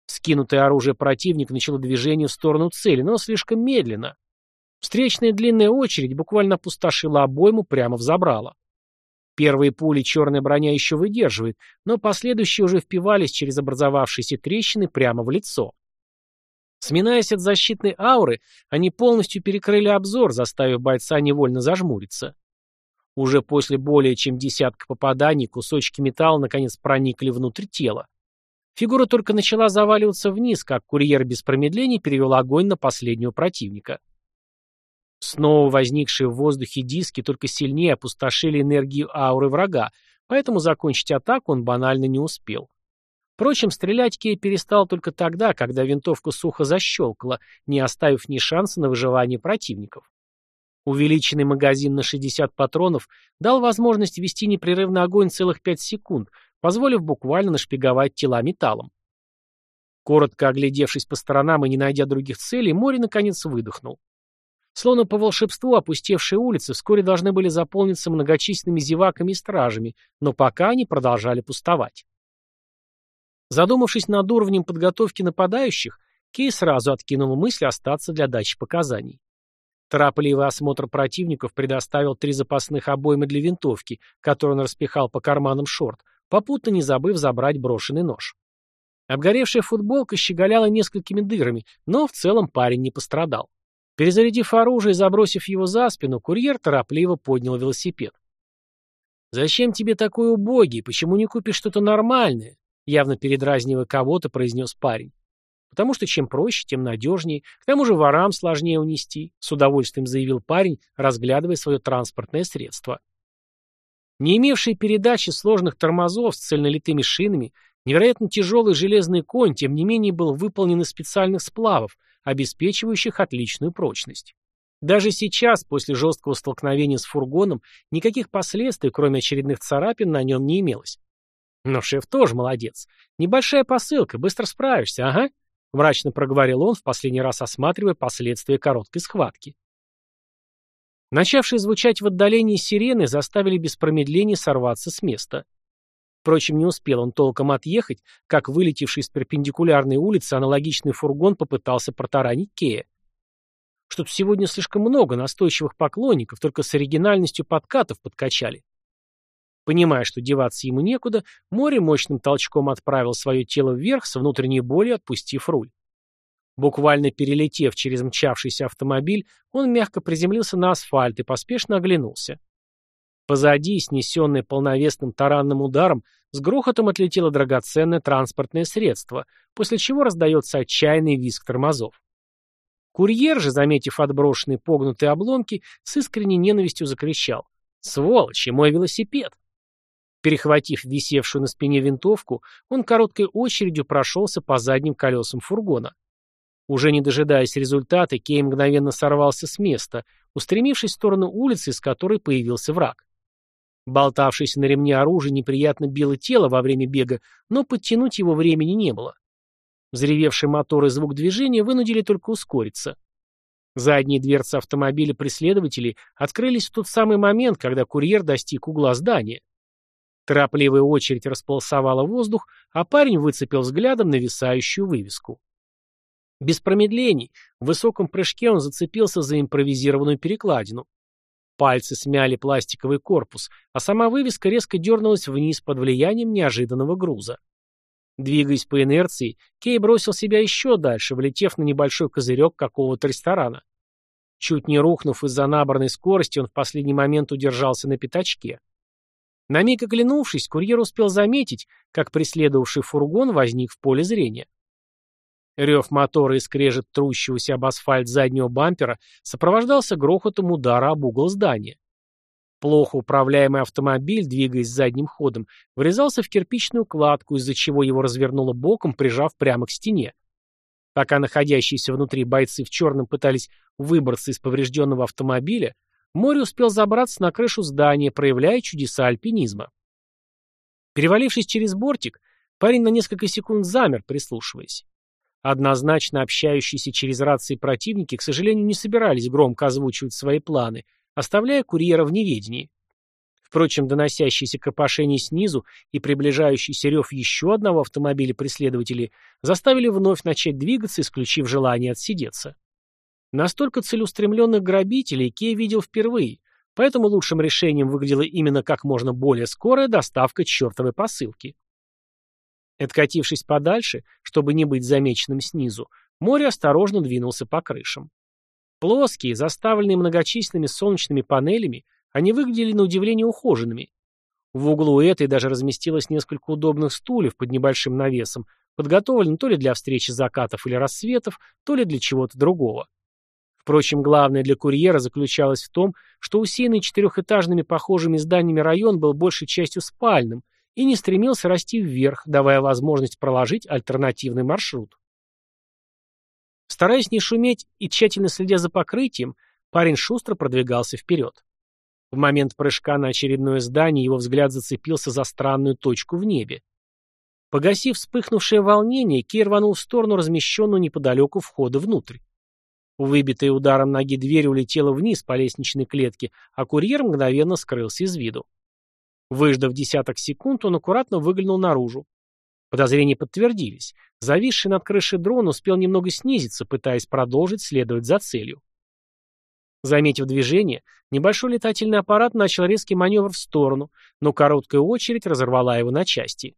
Скинутое оружие противник начало движение в сторону цели, но слишком медленно. Встречная длинная очередь буквально опустошила обойму прямо в забрало. Первые пули черная броня еще выдерживает, но последующие уже впивались через образовавшиеся трещины прямо в лицо. Сминаясь от защитной ауры, они полностью перекрыли обзор, заставив бойца невольно зажмуриться. Уже после более чем десятка попаданий кусочки металла наконец проникли внутрь тела. Фигура только начала заваливаться вниз, как курьер без промедлений перевел огонь на последнего противника. Снова возникшие в воздухе диски только сильнее опустошили энергию ауры врага, поэтому закончить атаку он банально не успел. Впрочем, стрелять Кей перестал только тогда, когда винтовка сухо защелкала, не оставив ни шанса на выживание противников. Увеличенный магазин на 60 патронов дал возможность вести непрерывный огонь целых 5 секунд, позволив буквально нашпиговать тела металлом. Коротко оглядевшись по сторонам и не найдя других целей, море наконец выдохнул. Словно по волшебству опустевшие улицы вскоре должны были заполниться многочисленными зеваками и стражами, но пока они продолжали пустовать. Задумавшись над уровнем подготовки нападающих, Кей сразу откинул мысль остаться для дачи показаний. Торопливый осмотр противников предоставил три запасных обоймы для винтовки, которые он распихал по карманам шорт, попутно не забыв забрать брошенный нож. Обгоревшая футболка щеголяла несколькими дырами, но в целом парень не пострадал. Перезарядив оружие и забросив его за спину, курьер торопливо поднял велосипед. «Зачем тебе такой убогий? Почему не купишь что-то нормальное?» Явно передразнивая кого-то, произнес парень. Потому что чем проще, тем надежнее. К тому же ворам сложнее унести, с удовольствием заявил парень, разглядывая свое транспортное средство. Не имевшие передачи сложных тормозов с цельнолитыми шинами, Невероятно тяжелый железный конь, тем не менее, был выполнен из специальных сплавов, обеспечивающих отличную прочность. Даже сейчас, после жесткого столкновения с фургоном, никаких последствий, кроме очередных царапин, на нем не имелось. Но шеф тоже молодец. Небольшая посылка, быстро справишься, ага. Мрачно проговорил он, в последний раз осматривая последствия короткой схватки. Начавшие звучать в отдалении сирены заставили без промедления сорваться с места. Впрочем, не успел он толком отъехать, как вылетевший с перпендикулярной улицы аналогичный фургон попытался протаранить Кея. Что-то сегодня слишком много настойчивых поклонников, только с оригинальностью подкатов подкачали. Понимая, что деваться ему некуда, море мощным толчком отправил свое тело вверх, с внутренней болью отпустив руль. Буквально перелетев через мчавшийся автомобиль, он мягко приземлился на асфальт и поспешно оглянулся. Позади, снесенное полновесным таранным ударом, с грохотом отлетело драгоценное транспортное средство, после чего раздается отчаянный визг тормозов. Курьер же, заметив отброшенные погнутые обломки, с искренней ненавистью закричал. «Сволочи, мой велосипед!» Перехватив висевшую на спине винтовку, он короткой очередью прошелся по задним колесам фургона. Уже не дожидаясь результата, Кей мгновенно сорвался с места, устремившись в сторону улицы, из которой появился враг. Болтавшееся на ремне оружие неприятно било тело во время бега, но подтянуть его времени не было. Взревевший мотор и звук движения вынудили только ускориться. Задние дверцы автомобиля преследователей открылись в тот самый момент, когда курьер достиг угла здания. Торопливая очередь располосовала воздух, а парень выцепил взглядом нависающую вывеску. Без промедлений, в высоком прыжке он зацепился за импровизированную перекладину. Пальцы смяли пластиковый корпус, а сама вывеска резко дернулась вниз под влиянием неожиданного груза. Двигаясь по инерции, Кей бросил себя еще дальше, влетев на небольшой козырек какого-то ресторана. Чуть не рухнув из-за набранной скорости, он в последний момент удержался на пятачке. На миг оглянувшись, курьер успел заметить, как преследовавший фургон возник в поле зрения. Рев мотора и скрежет трущегося об асфальт заднего бампера сопровождался грохотом удара об угол здания. Плохо управляемый автомобиль, двигаясь задним ходом, врезался в кирпичную кладку, из-за чего его развернуло боком, прижав прямо к стене. Пока находящиеся внутри бойцы в черном пытались выбраться из поврежденного автомобиля, Мори успел забраться на крышу здания, проявляя чудеса альпинизма. Перевалившись через бортик, парень на несколько секунд замер, прислушиваясь. Однозначно общающиеся через рации противники, к сожалению, не собирались громко озвучивать свои планы – оставляя курьера в неведении. Впрочем, доносящиеся копошение снизу и приближающийся рев еще одного автомобиля преследователей заставили вновь начать двигаться, исключив желание отсидеться. Настолько целеустремленных грабителей Кей видел впервые, поэтому лучшим решением выглядела именно как можно более скорая доставка чертовой посылки. Откатившись подальше, чтобы не быть замеченным снизу, море осторожно двинулся по крышам. Плоские, заставленные многочисленными солнечными панелями, они выглядели на удивление ухоженными. В углу этой даже разместилось несколько удобных стульев под небольшим навесом, подготовленных то ли для встречи закатов или рассветов, то ли для чего-то другого. Впрочем, главное для курьера заключалось в том, что усеянный четырехэтажными похожими зданиями район был большей частью спальным и не стремился расти вверх, давая возможность проложить альтернативный маршрут. Стараясь не шуметь и тщательно следя за покрытием, парень шустро продвигался вперед. В момент прыжка на очередное здание его взгляд зацепился за странную точку в небе. Погасив вспыхнувшее волнение, Кей рванул в сторону размещенную неподалеку входа внутрь. Выбитая ударом ноги дверь улетела вниз по лестничной клетке, а курьер мгновенно скрылся из виду. Выждав десяток секунд, он аккуратно выглянул наружу. Подозрения подтвердились. Зависший над крышей дрон успел немного снизиться, пытаясь продолжить следовать за целью. Заметив движение, небольшой летательный аппарат начал резкий маневр в сторону, но короткая очередь разорвала его на части.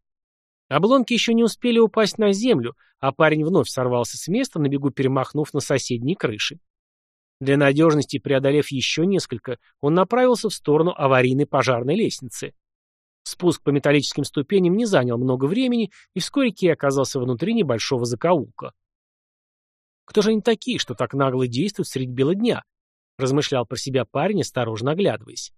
Обломки еще не успели упасть на землю, а парень вновь сорвался с места, на бегу перемахнув на соседние крыши. Для надежности, преодолев еще несколько, он направился в сторону аварийной пожарной лестницы. Спуск по металлическим ступеням не занял много времени, и вскоре Кей оказался внутри небольшого закоулка. «Кто же они такие, что так нагло действуют средь бела дня?» — размышлял про себя парень, осторожно оглядываясь.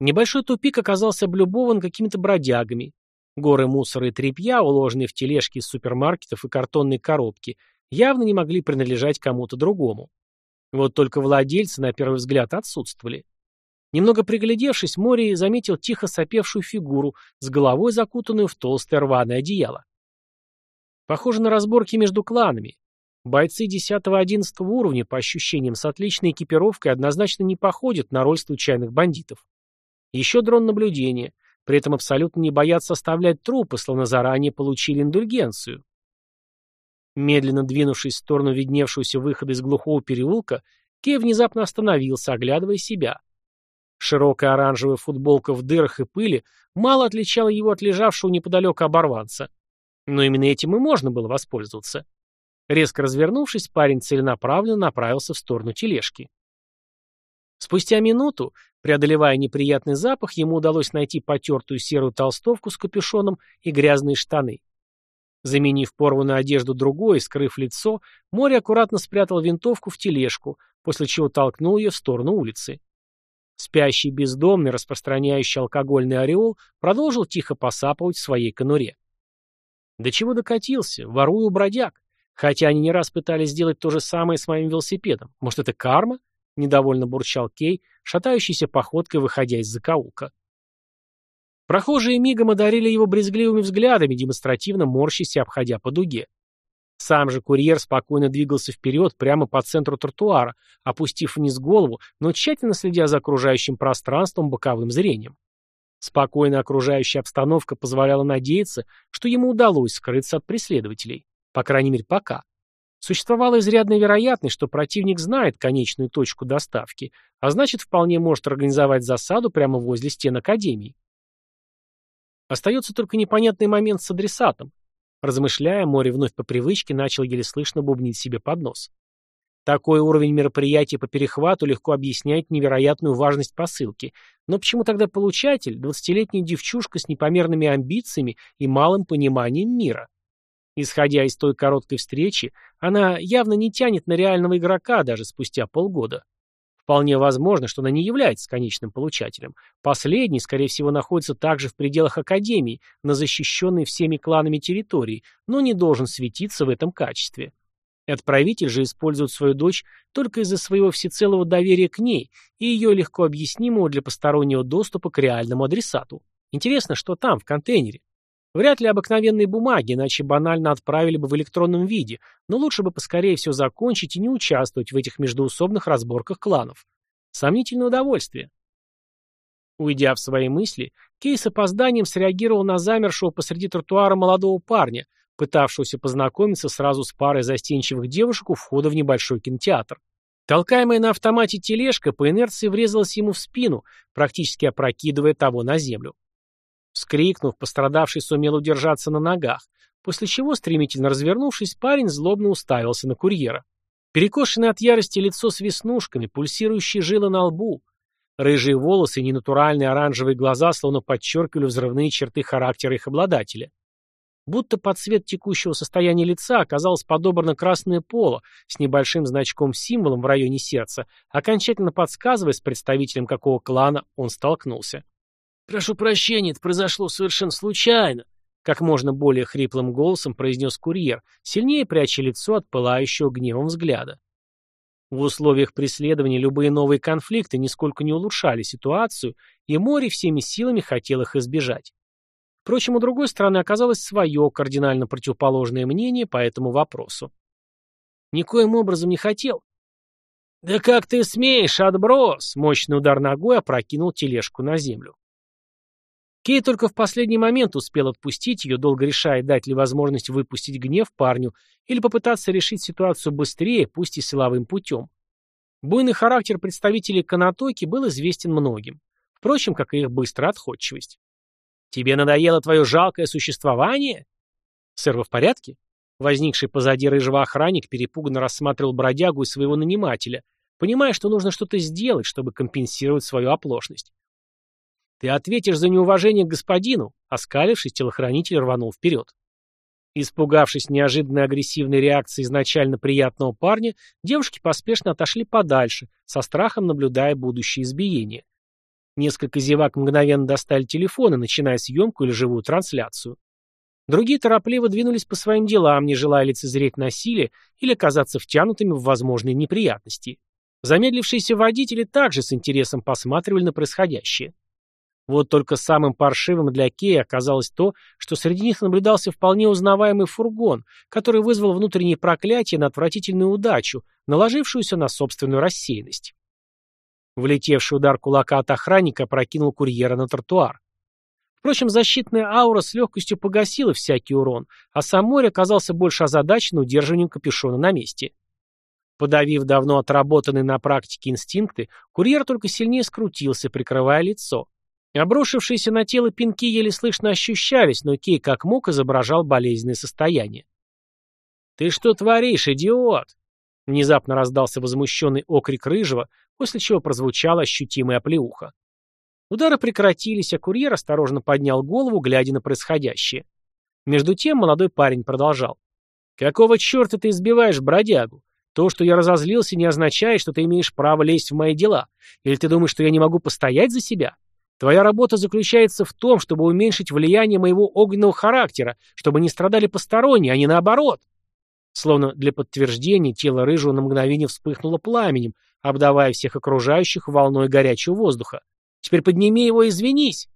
Небольшой тупик оказался облюбован какими-то бродягами. Горы мусора и тряпья, уложенные в тележки из супермаркетов и картонные коробки, явно не могли принадлежать кому-то другому. Вот только владельцы, на первый взгляд, отсутствовали. Немного приглядевшись, Мори заметил тихо сопевшую фигуру, с головой закутанную в толстое рваное одеяло. Похоже на разборки между кланами. Бойцы 10-11 уровня, по ощущениям, с отличной экипировкой однозначно не походят на роль случайных бандитов. Еще дрон наблюдения, при этом абсолютно не боятся оставлять трупы, словно заранее получили индульгенцию. Медленно двинувшись в сторону видневшегося выхода из глухого переулка, Кей внезапно остановился, оглядывая себя. Широкая оранжевая футболка в дырах и пыли мало отличала его от лежавшего неподалеку оборванца. Но именно этим и можно было воспользоваться. Резко развернувшись, парень целенаправленно направился в сторону тележки. Спустя минуту, преодолевая неприятный запах, ему удалось найти потертую серую толстовку с капюшоном и грязные штаны. Заменив порванную одежду другой скрыв лицо, Море аккуратно спрятал винтовку в тележку, после чего толкнул ее в сторону улицы. Спящий бездомный, распространяющий алкогольный ореол, продолжил тихо посапывать в своей конуре. До чего докатился? Ворую бродяг. Хотя они не раз пытались сделать то же самое с моим велосипедом. Может, это карма? Недовольно бурчал Кей, шатающейся походкой, выходя из закоулка. Прохожие мигом одарили его брезгливыми взглядами, демонстративно морщись и обходя по дуге. Сам же курьер спокойно двигался вперед прямо по центру тротуара, опустив вниз голову, но тщательно следя за окружающим пространством боковым зрением. Спокойная окружающая обстановка позволяла надеяться, что ему удалось скрыться от преследователей. По крайней мере, пока. Существовала изрядная вероятность, что противник знает конечную точку доставки, а значит, вполне может организовать засаду прямо возле стен Академии. Остается только непонятный момент с адресатом. Размышляя, море вновь по привычке начал еле слышно бубнить себе под нос. Такой уровень мероприятия по перехвату легко объясняет невероятную важность посылки. Но почему тогда получатель – двадцатилетняя девчушка с непомерными амбициями и малым пониманием мира? Исходя из той короткой встречи, она явно не тянет на реального игрока даже спустя полгода. Вполне возможно, что она не является конечным получателем. Последний, скорее всего, находится также в пределах Академии, на защищенной всеми кланами территории, но не должен светиться в этом качестве. Отправитель же использует свою дочь только из-за своего всецелого доверия к ней и ее легко объяснимого для постороннего доступа к реальному адресату. Интересно, что там, в контейнере? Вряд ли обыкновенные бумаги, иначе банально отправили бы в электронном виде, но лучше бы поскорее все закончить и не участвовать в этих междоусобных разборках кланов. Сомнительное удовольствие. Уйдя в свои мысли, Кей с опозданием среагировал на замершего посреди тротуара молодого парня, пытавшегося познакомиться сразу с парой застенчивых девушек у входа в небольшой кинотеатр. Толкаемая на автомате тележка по инерции врезалась ему в спину, практически опрокидывая того на землю. Вскрикнув, пострадавший сумел удержаться на ногах, после чего, стремительно развернувшись, парень злобно уставился на курьера. Перекошенное от ярости лицо с веснушками, пульсирующие жилы на лбу, рыжие волосы и ненатуральные оранжевые глаза словно подчеркивали взрывные черты характера их обладателя. Будто под цвет текущего состояния лица оказалось подобрано красное поло с небольшим значком-символом в районе сердца, окончательно подсказывая, с представителем какого клана он столкнулся. «Прошу прощения, это произошло совершенно случайно», как можно более хриплым голосом произнес курьер, сильнее пряча лицо от пылающего гневом взгляда. В условиях преследования любые новые конфликты нисколько не улучшали ситуацию, и море всеми силами хотел их избежать. Впрочем, у другой стороны оказалось свое кардинально противоположное мнение по этому вопросу. Никоим образом не хотел. «Да как ты смеешь, отброс!» Мощный удар ногой опрокинул тележку на землю. Кей только в последний момент успел отпустить ее, долго решая, дать ли возможность выпустить гнев парню или попытаться решить ситуацию быстрее, пусть и силовым путем. Буйный характер представителей Канатойки был известен многим, впрочем, как и их быстрая отходчивость. «Тебе надоело твое жалкое существование?» «Сэр, в порядке?» Возникший позади рыжего охранник перепуганно рассматривал бродягу и своего нанимателя, понимая, что нужно что-то сделать, чтобы компенсировать свою оплошность. «Ты ответишь за неуважение к господину!» Оскалившись, телохранитель рванул вперед. Испугавшись неожиданной агрессивной реакции изначально приятного парня, девушки поспешно отошли подальше, со страхом наблюдая будущее избиение. Несколько зевак мгновенно достали телефоны, начиная съемку или живую трансляцию. Другие торопливо двинулись по своим делам, не желая лицезреть насилие или оказаться втянутыми в возможные неприятности. Замедлившиеся водители также с интересом посматривали на происходящее. Вот только самым паршивым для Кея оказалось то, что среди них наблюдался вполне узнаваемый фургон, который вызвал внутреннее проклятие на отвратительную удачу, наложившуюся на собственную рассеянность. Влетевший удар кулака от охранника прокинул курьера на тротуар. Впрочем, защитная аура с легкостью погасила всякий урон, а сам море оказался больше озадачен удерживанием капюшона на месте. Подавив давно отработанные на практике инстинкты, курьер только сильнее скрутился, прикрывая лицо. Обрушившиеся на тело пинки еле слышно ощущались, но Кей как мог изображал болезненное состояние. «Ты что творишь, идиот?» Внезапно раздался возмущенный окрик Рыжего, после чего прозвучала ощутимая оплеуха. Удары прекратились, а курьер осторожно поднял голову, глядя на происходящее. Между тем молодой парень продолжал. «Какого черта ты избиваешь бродягу? То, что я разозлился, не означает, что ты имеешь право лезть в мои дела. Или ты думаешь, что я не могу постоять за себя? Твоя работа заключается в том, чтобы уменьшить влияние моего огненного характера, чтобы не страдали посторонние, а не наоборот». Словно для подтверждения тело рыжего на мгновение вспыхнуло пламенем, обдавая всех окружающих волной горячего воздуха. Теперь подними его и извинись!»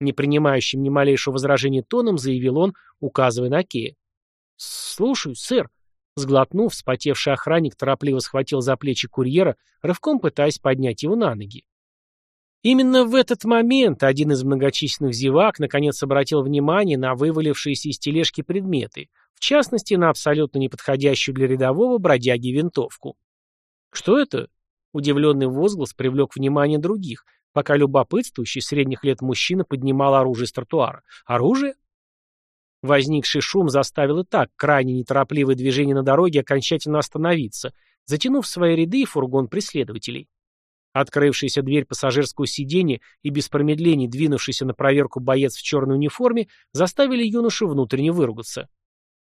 Не принимающим ни малейшего возражения тоном, заявил он, указывая на Кея. «Слушаю, сэр». Сглотнув, вспотевший охранник торопливо схватил за плечи курьера, рывком пытаясь поднять его на ноги. Именно в этот момент один из многочисленных зевак наконец обратил внимание на вывалившиеся из тележки предметы, в частности, на абсолютно неподходящую для рядового бродяги винтовку. «Что это?» Удивленный возглас привлек внимание других, пока любопытствующий средних лет мужчина поднимал оружие с тротуара. «Оружие?» Возникший шум заставил и так крайне неторопливое движение на дороге окончательно остановиться, затянув свои ряды фургон преследователей. Открывшаяся дверь пассажирского сиденья и без промедлений двинувшийся на проверку боец в черной униформе заставили юношу внутренне выругаться.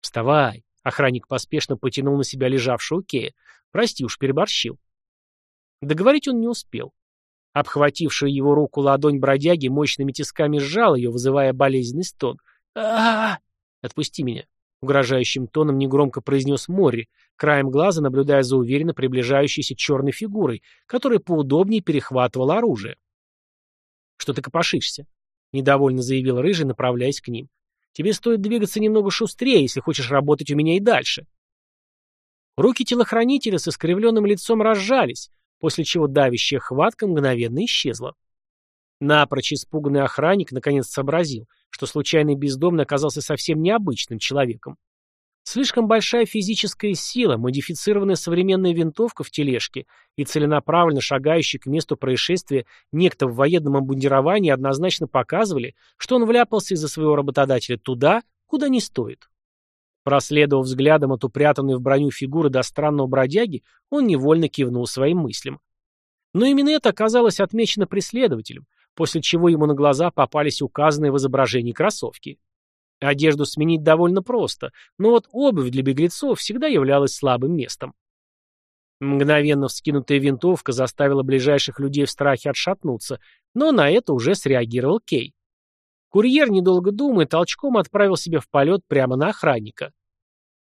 «Вставай!» — охранник поспешно потянул на себя лежавшего Кея. «Прости уж, переборщил». Договорить он не успел. Обхватившая его руку ладонь бродяги мощными тисками сжал ее, вызывая болезненный стон. а, Отпусти меня!» Угрожающим тоном негромко произнес Морри, краем глаза наблюдая за уверенно приближающейся черной фигурой, которая поудобнее перехватывала оружие. «Что ты копошишься?» — недовольно заявил Рыжий, направляясь к ним. «Тебе стоит двигаться немного шустрее, если хочешь работать у меня и дальше». Руки телохранителя с искривленным лицом разжались, после чего давящая хватка мгновенно исчезла. Напрочь испуганный охранник наконец сообразил, что случайный бездомный оказался совсем необычным человеком. Слишком большая физическая сила, модифицированная современная винтовка в тележке и целенаправленно шагающий к месту происшествия некто в военном обмундировании однозначно показывали, что он вляпался из-за своего работодателя туда, куда не стоит. Проследовав взглядом от упрятанной в броню фигуры до странного бродяги, он невольно кивнул своим мыслям. Но именно это оказалось отмечено преследователем, после чего ему на глаза попались указанные в изображении кроссовки. Одежду сменить довольно просто, но вот обувь для беглецов всегда являлась слабым местом. Мгновенно вскинутая винтовка заставила ближайших людей в страхе отшатнуться, но на это уже среагировал Кей. Курьер, недолго думая, толчком отправил себя в полет прямо на охранника.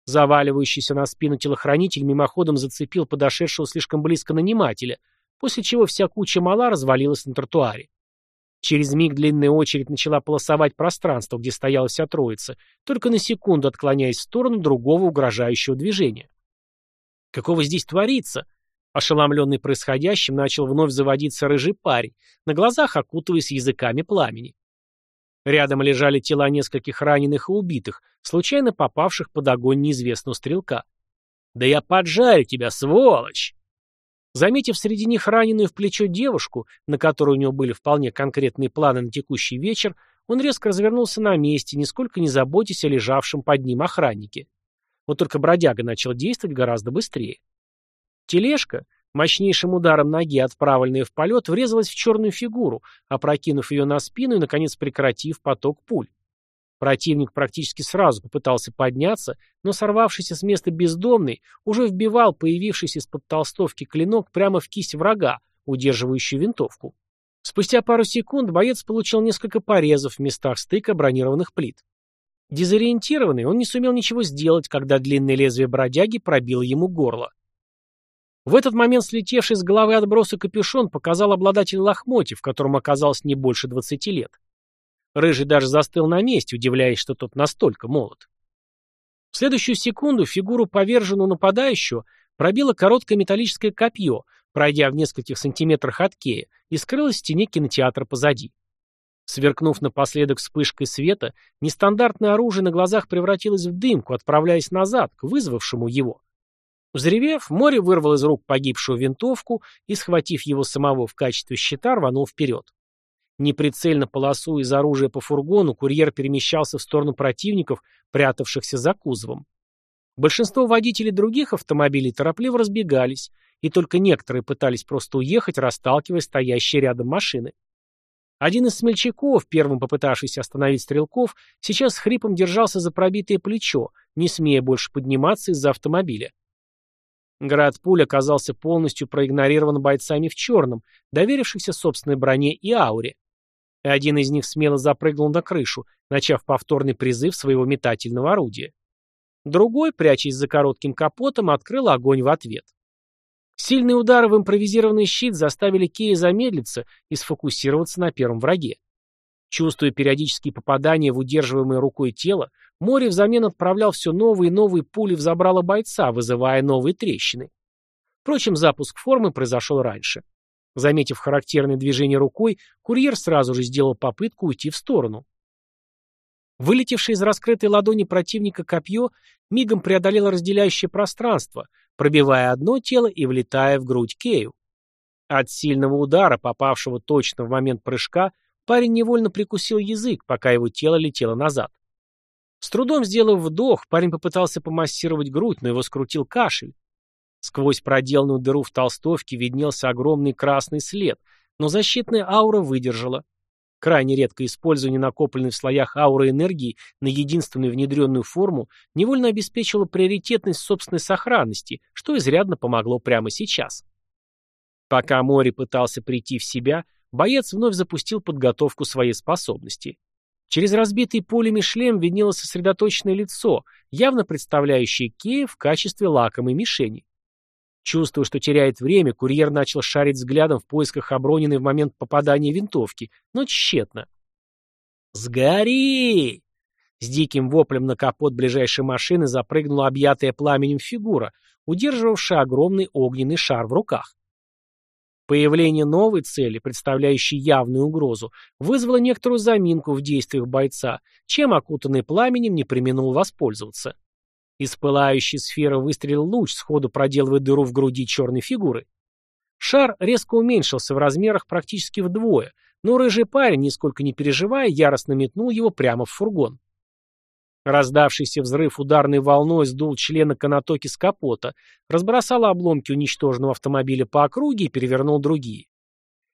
Заваливающийся на спину телохранитель мимоходом зацепил подошедшего слишком близко нанимателя, после чего вся куча мала развалилась на тротуаре. Через миг длинная очередь начала полосовать пространство, где стояла вся троица, только на секунду отклоняясь в сторону другого угрожающего движения. «Какого здесь творится?» Ошеломленный происходящим, начал вновь заводиться рыжий парень, на глазах окутываясь языками пламени. Рядом лежали тела нескольких раненых и убитых, случайно попавших под огонь неизвестного стрелка. «Да я поджарю тебя, сволочь!» Заметив среди них раненую в плечо девушку, на которую у него были вполне конкретные планы на текущий вечер, он резко развернулся на месте, нисколько не заботясь о лежавшем под ним охраннике. Вот только бродяга начал действовать гораздо быстрее. Тележка, Мощнейшим ударом ноги, отправленная в полет, врезалась в черную фигуру, опрокинув ее на спину и, наконец, прекратив поток пуль. Противник практически сразу попытался подняться, но сорвавшийся с места бездомный уже вбивал появившийся из-под толстовки клинок прямо в кисть врага, удерживающую винтовку. Спустя пару секунд боец получил несколько порезов в местах стыка бронированных плит. Дезориентированный, он не сумел ничего сделать, когда длинное лезвие бродяги пробило ему горло. В этот момент слетевший с головы отброса капюшон показал обладатель лохмотьев, в котором оказалось не больше двадцати лет. Рыжий даже застыл на месте, удивляясь, что тот настолько молод. В следующую секунду фигуру поверженного нападающего пробило короткое металлическое копье, пройдя в нескольких сантиметрах от Кея, и скрылось в стене кинотеатра позади. Сверкнув напоследок вспышкой света, нестандартное оружие на глазах превратилось в дымку, отправляясь назад, к вызвавшему его. Взревев, море вырвал из рук погибшую винтовку и, схватив его самого в качестве щита, рванул вперед. Неприцельно полосуя из оружия по фургону, курьер перемещался в сторону противников, прятавшихся за кузовом. Большинство водителей других автомобилей торопливо разбегались, и только некоторые пытались просто уехать, расталкивая стоящие рядом машины. Один из смельчаков, первым попытавшийся остановить стрелков, сейчас с хрипом держался за пробитое плечо, не смея больше подниматься из-за автомобиля. Град пуль оказался полностью проигнорирован бойцами в черном, доверившихся собственной броне и ауре. Один из них смело запрыгнул на крышу, начав повторный призыв своего метательного орудия. Другой, прячась за коротким капотом, открыл огонь в ответ. Сильные удары в импровизированный щит заставили Кея замедлиться и сфокусироваться на первом враге. Чувствуя периодические попадания в удерживаемое рукой тело, море взамен отправлял все новые и новые пули в забрало бойца, вызывая новые трещины. Впрочем, запуск формы произошел раньше. Заметив характерное движение рукой, курьер сразу же сделал попытку уйти в сторону. Вылетевшее из раскрытой ладони противника копье мигом преодолело разделяющее пространство, пробивая одно тело и влетая в грудь Кею. От сильного удара, попавшего точно в момент прыжка, Парень невольно прикусил язык, пока его тело летело назад. С трудом сделав вдох, парень попытался помассировать грудь, но его скрутил кашель. Сквозь проделанную дыру в толстовке виднелся огромный красный след, но защитная аура выдержала. Крайне редкое использование накопленной в слоях ауры энергии на единственную внедренную форму невольно обеспечило приоритетность собственной сохранности, что изрядно помогло прямо сейчас. Пока Мори пытался прийти в себя, боец вновь запустил подготовку своей способности. Через разбитый пулями шлем виднелось сосредоточенное лицо, явно представляющее Кея в качестве лакомой мишени. Чувствуя, что теряет время, курьер начал шарить взглядом в поисках оброненной в момент попадания винтовки, но тщетно. «Сгори!» С диким воплем на капот ближайшей машины запрыгнула объятая пламенем фигура, удерживавшая огромный огненный шар в руках. Появление новой цели, представляющей явную угрозу, вызвало некоторую заминку в действиях бойца, чем окутанный пламенем не применил воспользоваться. Из пылающей сферы выстрелил луч, сходу проделывая дыру в груди черной фигуры. Шар резко уменьшился в размерах практически вдвое, но рыжий парень, нисколько не переживая, яростно метнул его прямо в фургон. Раздавшийся взрыв ударной волной сдул члена канатоки с капота, разбросал обломки уничтоженного автомобиля по округе и перевернул другие.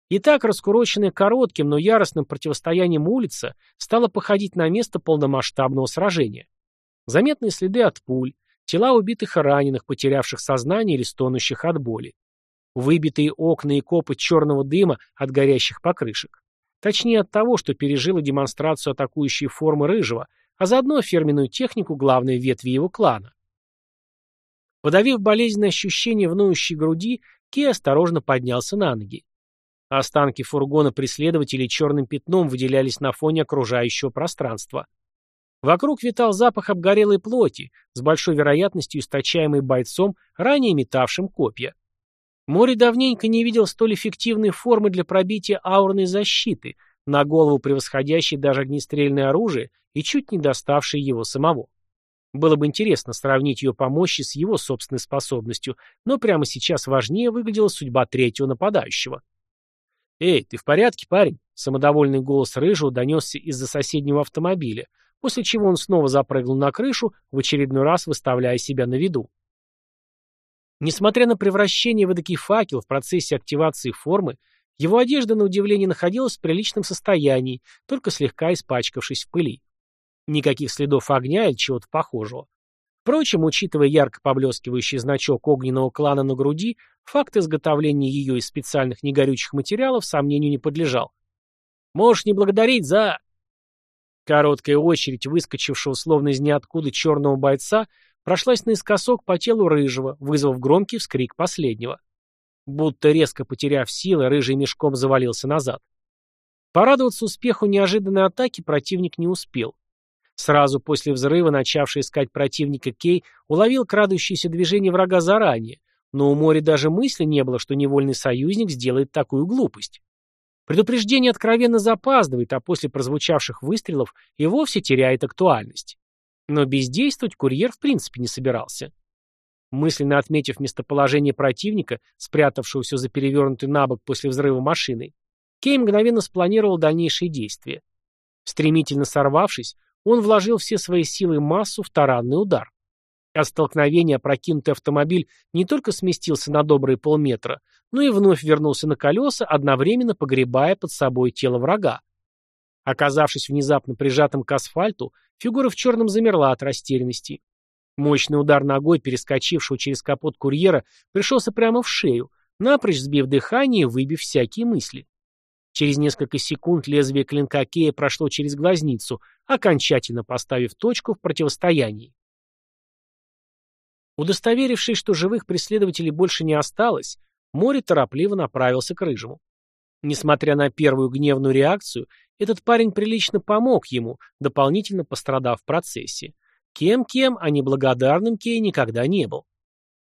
И так, раскуроченная коротким, но яростным противостоянием улица, стала походить на место полномасштабного сражения. Заметные следы от пуль, тела убитых и раненых, потерявших сознание или стонущих от боли. Выбитые окна и копы черного дыма от горящих покрышек. Точнее от того, что пережила демонстрацию атакующей формы рыжего, а заодно фирменную технику главной ветви его клана. Подавив болезненное ощущение в ноющей груди, Кей осторожно поднялся на ноги. Останки фургона преследователей черным пятном выделялись на фоне окружающего пространства. Вокруг витал запах обгорелой плоти, с большой вероятностью источаемый бойцом, ранее метавшим копья. Море давненько не видел столь эффективной формы для пробития аурной защиты, на голову превосходящей даже огнестрельное оружие и чуть не доставшей его самого. Было бы интересно сравнить ее по мощи с его собственной способностью, но прямо сейчас важнее выглядела судьба третьего нападающего. «Эй, ты в порядке, парень?» Самодовольный голос Рыжего донесся из-за соседнего автомобиля, после чего он снова запрыгнул на крышу, в очередной раз выставляя себя на виду. Несмотря на превращение в эдакий факел в процессе активации формы, его одежда, на удивление, находилась в приличном состоянии, только слегка испачкавшись в пыли. Никаких следов огня или чего-то похожего. Впрочем, учитывая ярко поблескивающий значок огненного клана на груди, факт изготовления ее из специальных негорючих материалов сомнению не подлежал. «Можешь не благодарить за...» Короткая очередь выскочившего словно из ниоткуда черного бойца прошлась наискосок по телу рыжего, вызвав громкий вскрик последнего. Будто резко потеряв силы, рыжий мешком завалился назад. Порадоваться успеху неожиданной атаки противник не успел. Сразу после взрыва, начавший искать противника Кей, уловил крадущееся движение врага заранее, но у Мори даже мысли не было, что невольный союзник сделает такую глупость. Предупреждение откровенно запаздывает, а после прозвучавших выстрелов и вовсе теряет актуальность. Но бездействовать курьер в принципе не собирался. Мысленно отметив местоположение противника, спрятавшегося за перевернутой на бок после взрыва машины, Кей мгновенно спланировал дальнейшие действия. Стремительно сорвавшись, он вложил все свои силы и массу в таранный удар. От столкновения опрокинутый автомобиль не только сместился на добрые полметра, но и вновь вернулся на колеса, одновременно погребая под собой тело врага. Оказавшись внезапно прижатым к асфальту, фигура в черном замерла от растерянности. Мощный удар ногой, перескочившего через капот курьера, пришелся прямо в шею, напрочь сбив дыхание и выбив всякие мысли. Через несколько секунд лезвие клинка Кея прошло через глазницу, окончательно поставив точку в противостоянии. Удостоверившись, что живых преследователей больше не осталось, Мори торопливо направился к Рыжему. Несмотря на первую гневную реакцию, этот парень прилично помог ему, дополнительно пострадав в процессе. Кем-кем, а неблагодарным Кей никогда не был.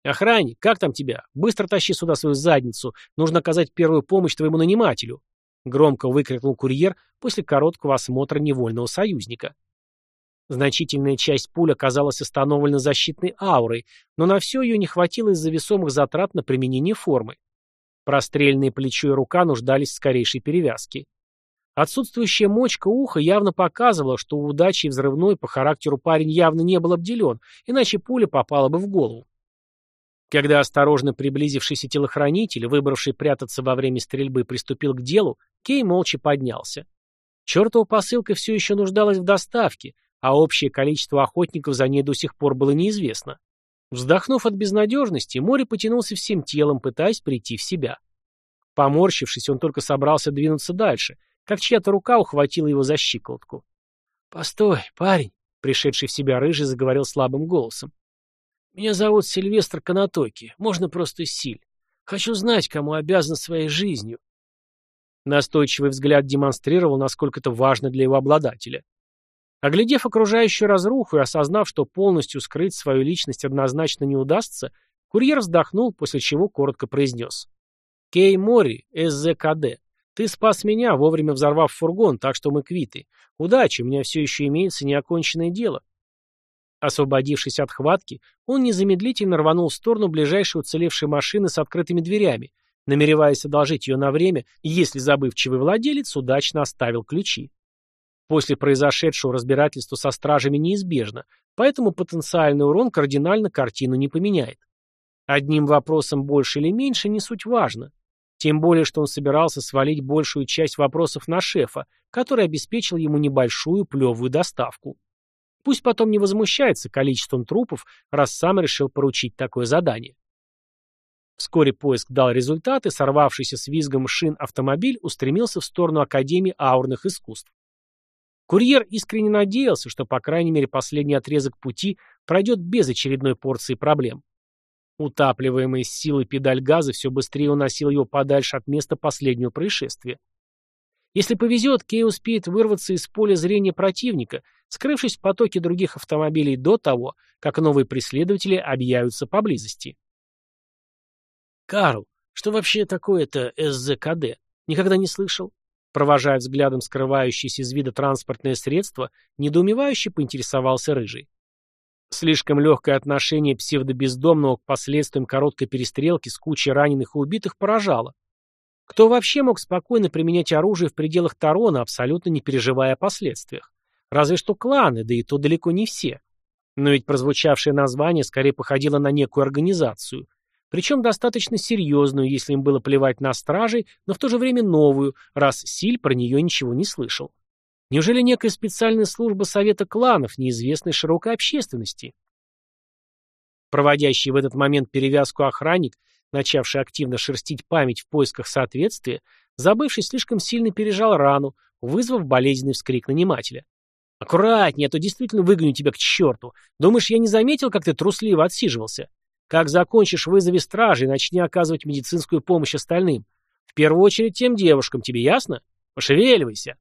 «Охранник, как там тебя? Быстро тащи сюда свою задницу. Нужно оказать первую помощь твоему нанимателю», — громко выкрикнул курьер после короткого осмотра невольного союзника. Значительная часть пуль оказалась остановлена защитной аурой, но на все ее не хватило из-за весомых затрат на применение формы. Прострельные плечо и рука нуждались в скорейшей перевязке. Отсутствующая мочка уха явно показывала, что у удачи взрывной по характеру парень явно не был обделен, иначе пуля попала бы в голову. Когда осторожно приблизившийся телохранитель, выбравший прятаться во время стрельбы, приступил к делу, Кей молча поднялся. Чертова посылка все еще нуждалась в доставке, а общее количество охотников за ней до сих пор было неизвестно. Вздохнув от безнадежности, море потянулся всем телом, пытаясь прийти в себя. Поморщившись, он только собрался двинуться дальше, как чья-то рука ухватила его за щиколотку. «Постой, парень!» — пришедший в себя рыжий заговорил слабым голосом. «Меня зовут Сильвестр Канатоки, можно просто Силь. Хочу знать, кому обязан своей жизнью». Настойчивый взгляд демонстрировал, насколько это важно для его обладателя. Оглядев окружающую разруху и осознав, что полностью скрыть свою личность однозначно не удастся, курьер вздохнул, после чего коротко произнес. «Кей Мори, СЗКД, ты спас меня, вовремя взорвав фургон, так что мы квиты. Удачи, у меня все еще имеется неоконченное дело». Освободившись от хватки, он незамедлительно рванул в сторону ближайшей уцелевшей машины с открытыми дверями, намереваясь одолжить ее на время, если забывчивый владелец удачно оставил ключи. После произошедшего разбирательства со стражами неизбежно, поэтому потенциальный урон кардинально картину не поменяет. Одним вопросом больше или меньше не суть важно. Тем более, что он собирался свалить большую часть вопросов на шефа, который обеспечил ему небольшую плевую доставку. Пусть потом не возмущается количеством трупов, раз сам решил поручить такое задание. Вскоре поиск дал результаты, сорвавшийся с визгом шин автомобиль устремился в сторону Академии аурных искусств. Курьер искренне надеялся, что, по крайней мере, последний отрезок пути пройдет без очередной порции проблем. Утапливаемый силой педаль газа все быстрее уносил его подальше от места последнего происшествия. Если повезет, Кей успеет вырваться из поля зрения противника, скрывшись в потоке других автомобилей до того, как новые преследователи объявятся поблизости. «Карл, что вообще такое-то СЗКД? Никогда не слышал?» Провожая взглядом скрывающееся из вида транспортное средство, недоумевающе поинтересовался Рыжий. Слишком легкое отношение псевдобездомного к последствиям короткой перестрелки с кучей раненых и убитых поражало. Кто вообще мог спокойно применять оружие в пределах Тарона, абсолютно не переживая о последствиях? Разве что кланы, да и то далеко не все. Но ведь прозвучавшее название скорее походило на некую организацию, причем достаточно серьезную, если им было плевать на стражей, но в то же время новую, раз Силь про нее ничего не слышал. Неужели некая специальная служба Совета кланов, неизвестной широкой общественности? Проводящий в этот момент перевязку охранник, начавший активно шерстить память в поисках соответствия, забывший слишком сильно пережал рану, вызвав болезненный вскрик нанимателя. «Аккуратнее, а то действительно выгоню тебя к черту. Думаешь, я не заметил, как ты трусливо отсиживался? Как закончишь, вызови стражи и начни оказывать медицинскую помощь остальным. В первую очередь тем девушкам, тебе ясно? Пошевеливайся!»